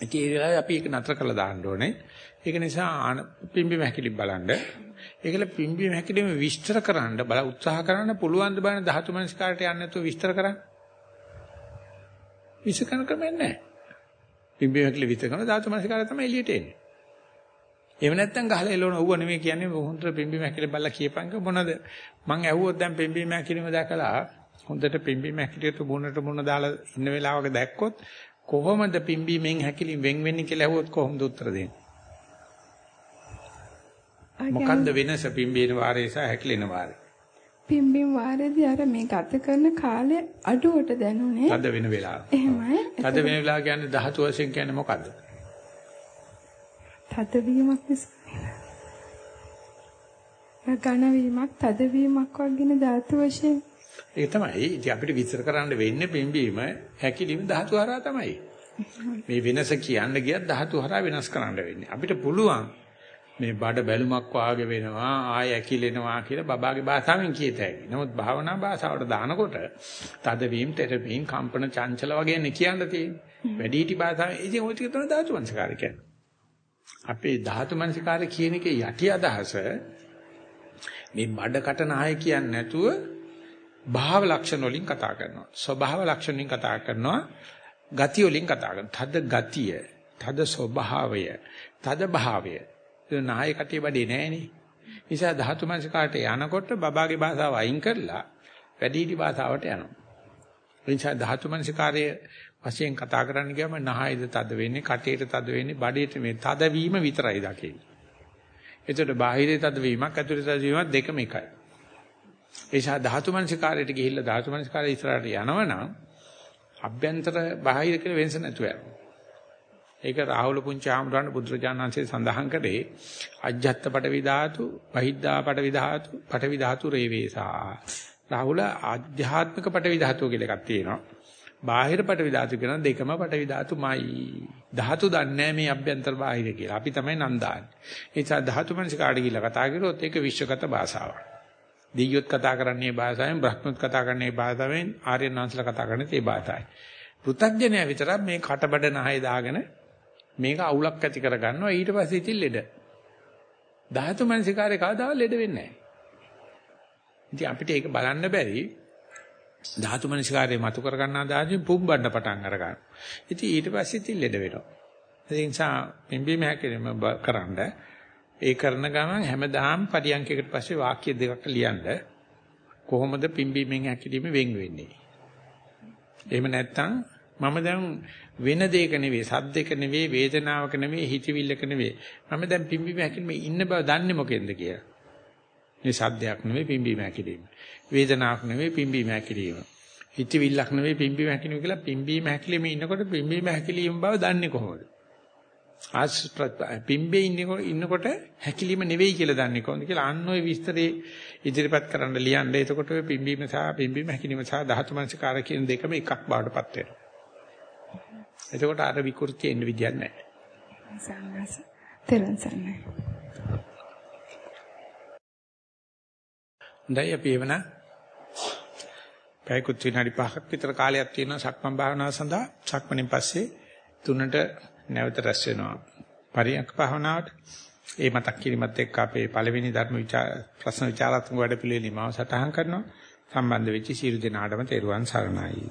ඉතින් ඒ වෙලාවේ අපි ඒක නතර කරලා දාන්න ඕනේ. ඒක නිසා පිම්බි මහකිලි බලන්න. ඒකල පිම්බි මහකිලිම විස්තර කරන්න බල උත්සාහ කරන්න පුළුවන් ද බලන්න ධාතු මනස්කාරට යන්නේ නැතුව විස්තර කරන්න. විස්තර කරන ක්‍රමයක් නැහැ. පිම්බි මහකිලි විස්තර කරන ධාතු මනස්කාරය තමයි එළියට එන්නේ. එහෙම නැත්නම් ගහලා එළවන ඌව නෙමෙයි කියන්නේ හොඳට පිම්බි මහකිලි බලලා කියපන්ක මොනද මං ඇහුවොත් දැන් පිම්බි මහකිලිම දැකලා හොඳට පිම්බි මහකිලියට මුණට මුණ දාලා ඉන්න වෙලාවක දැක්කොත් කොහොමද පිම්බීමෙන් හැකිලින් වෙන් වෙන්නේ කියලා ඇහුවොත් කොහොමද උත්තර දෙන්නේ? මොකද්ද වෙනස පිම්බීන වාරේ සහ හැකිලෙන වාරේ? පිම්බීම වාරේදී අර මේ ගත කරන කාලය අඩුවට දැනුනේ. තද වෙන වෙලාව. එහෙමයි. තද වෙන වෙලාව කියන්නේ ධාතු වශයෙන් කියන්නේ මොකද්ද? තද වීමක් නිසා. ඝන වීමක්, තද වීමක් වගේ ධාතු වශයෙන්. ඒක තමයි. ඉතින් අපිට විස්තර කරන්න වෙන්නේ පිම්බීම හැකිලිම ධාතු හරහා තමයි. මේ වෙනස කියන්න ගියත් ධාතු හරහා වෙනස් කරන්න වෙන්නේ. අපිට පුළුවන් මේ බඩ බැලුමක් වාගේ වෙනවා ආය ඇකිලෙනවා කියලා බබාගේ භාෂාවෙන් කියත හැකියි. නමුත් භාවනා භාෂාවට දානකොට තදවීම, තෙරපීම්, කම්පන, චංචල වගේ නේ කියන්න තියෙන්නේ. වැඩිහිටි භාෂාවෙන් ඉතින් ওই ටික තමයි ධාතු මනසකාරය කියන්නේ. අපේ ධාතු මනසකාරය කියන එකේ යටි අදහස මේ බඩකට නාය කියන්නේ නැතුව භාව ලක්ෂණ වලින් කතා කරනවා. ස්වභාව ලක්ෂණ වලින් කතා කරනවා. ගති වලින් කතා කරනවා. තද ගතිය, තද ස්වභාවය, තද භාවය. ඒ නාය කටිය බඩේ නෑනේ. නිසා ධාතු මනසකාට යනකොට බබාගේ භාෂාව අයින් කරලා වැඩිහිටි භාෂාවට යනවා. ඒ නිසා ධාතු මනසකාරයේ වශයෙන් කතා කරන්න ගියාම නහයද තද වෙන්නේ, කටේට තද වෙන්නේ, බඩේට මේ තද වීම විතරයි දකින්නේ. එතකොට බාහිරේ තද වීමක්, ඇතුලේ තද වීමක් දෙකම එකයි. ඒ නිසා ධාතු මනසකාරයට ගිහිල්ලා ධාතු මනසකාරය ඉස්සරහට යනවනම් අභ්‍යන්තර බාහිර කියලා වෙනස නැතුව යනවා. ඒක රාහුල පුංචි ආමරණ බුදුරජාණන්සේ සඳහන් කළේ අජ්ජත් පටවි ධාතු, බහිද්ධා පටවි ධාතු, පටවි ධාතු රේවේසා. රාහුල ආධ්‍යාත්මික පටවි ධාතුව කියලා එකක් තියෙනවා. බාහිර පටවි ධාතු කියන දෙකම පටවි ධාතුමයි. ධාතු දන්නේ මේ අභ්‍යන්තර බාහිර කියලා. අපි තමයි නම් දාන්නේ. ඒ නිසා ධාතු මනස කාඩ කියලා කතා කරොත් ඒක විශ්වගත භාෂාවක්. දෙයියොත් කතා කරන්නේ භාෂාවෙන්, බ්‍රහ්මොත් කතා කරන්නේ භාෂාවෙන්, ආර්යයන් වහන්සේලා කතා කරන්නේ ඒ භාෂාවයි. පෘථග්ජනය විතරක් මේ කටබඩ නහය දාගෙන මේක අවුලක් ඇති කරගන්නවා ඊට පස්සේ ඉතින් ලෙඩ. ධාතු මනසිකාරේ කවදාවත් ලෙඩ වෙන්නේ නැහැ. ඉතින් අපිට ඒක බලන්න බැරි ධාතු මනසිකාරේ මතු කර ගන්නා දාජි පුම්බන්න පටන් අර ගන්න. ඉතින් ඊට පස්සේ ඉතින් ලෙඩ වෙනවා. ඒ නිසා පිම්බීම හැකෙම කරන්න ඒ කරන ගමන් හැමදාම පරියන්කයකට පස්සේ වාක්‍ය දෙකක් ලියන්න කොහොමද පිම්බීමෙන් හැකිලිම වෙන් වෙන්නේ. එහෙම නැත්නම් මම දැන් වෙන දෙයක නෙවෙයි, සද්දයක නෙවෙයි, වේදනාවක නෙවෙයි, හිතවිල්ලක නෙවෙයි. මම දැන් පිම්බීම හැකිලිම ඉන්න බව දන්නේ මොකෙන්ද කියලා. මේ සද්දයක් නෙවෙයි පිම්බීම හැකිලිම. වේදනාවක් නෙවෙයි පිම්බීම හැකිලිම. හිතවිල්ලක් නෙවෙයි පිම්බීම හැකිලිම කියලා පිම්බීම හැකිලිම ඉන්නකොට පිම්බීම හැකිලිම බව දන්නේ කොහොමද? ආස් පිම්බේ ඉන්නකොට හැකිලිම නෙවෙයි කියලා දන්නේ කොහොමද කියලා අන්න ওই විස්තරේ ඉදිරිපත් කරන්න ලියන්න. එතකොට ඔය පිම්බීම සහ පිම්බීම හැකිලිම සහ ධාතු මනසිකාර කියන දෙකම එකක් බාටපත් වෙනවා. එතකොට අර විකෘතිය එන්න විදියක් නැහැ. සන්නස. තෙරුවන් සරණයි. හොඳයි අපි එවන පැයකුත් විනාඩි 5ක් විතර කාලයක් තියෙනවා සක්මන් භාවනාව සඳහා. සක්මණෙන් පස්සේ තුනට නැවත රැස් වෙනවා. පරියන්ක භාවනාවට ඒ මතක් කිරීමත් එක්ක අපේ පළවෙනි ධර්ම විචාර ප්‍රශ්න විචාරාත්මක වැඩ පිළිවෙලින් මාව සටහන් කරනවා. සම්බන්ධ වෙච්ච සියලු දෙනාටම තෙරුවන් සරණයි.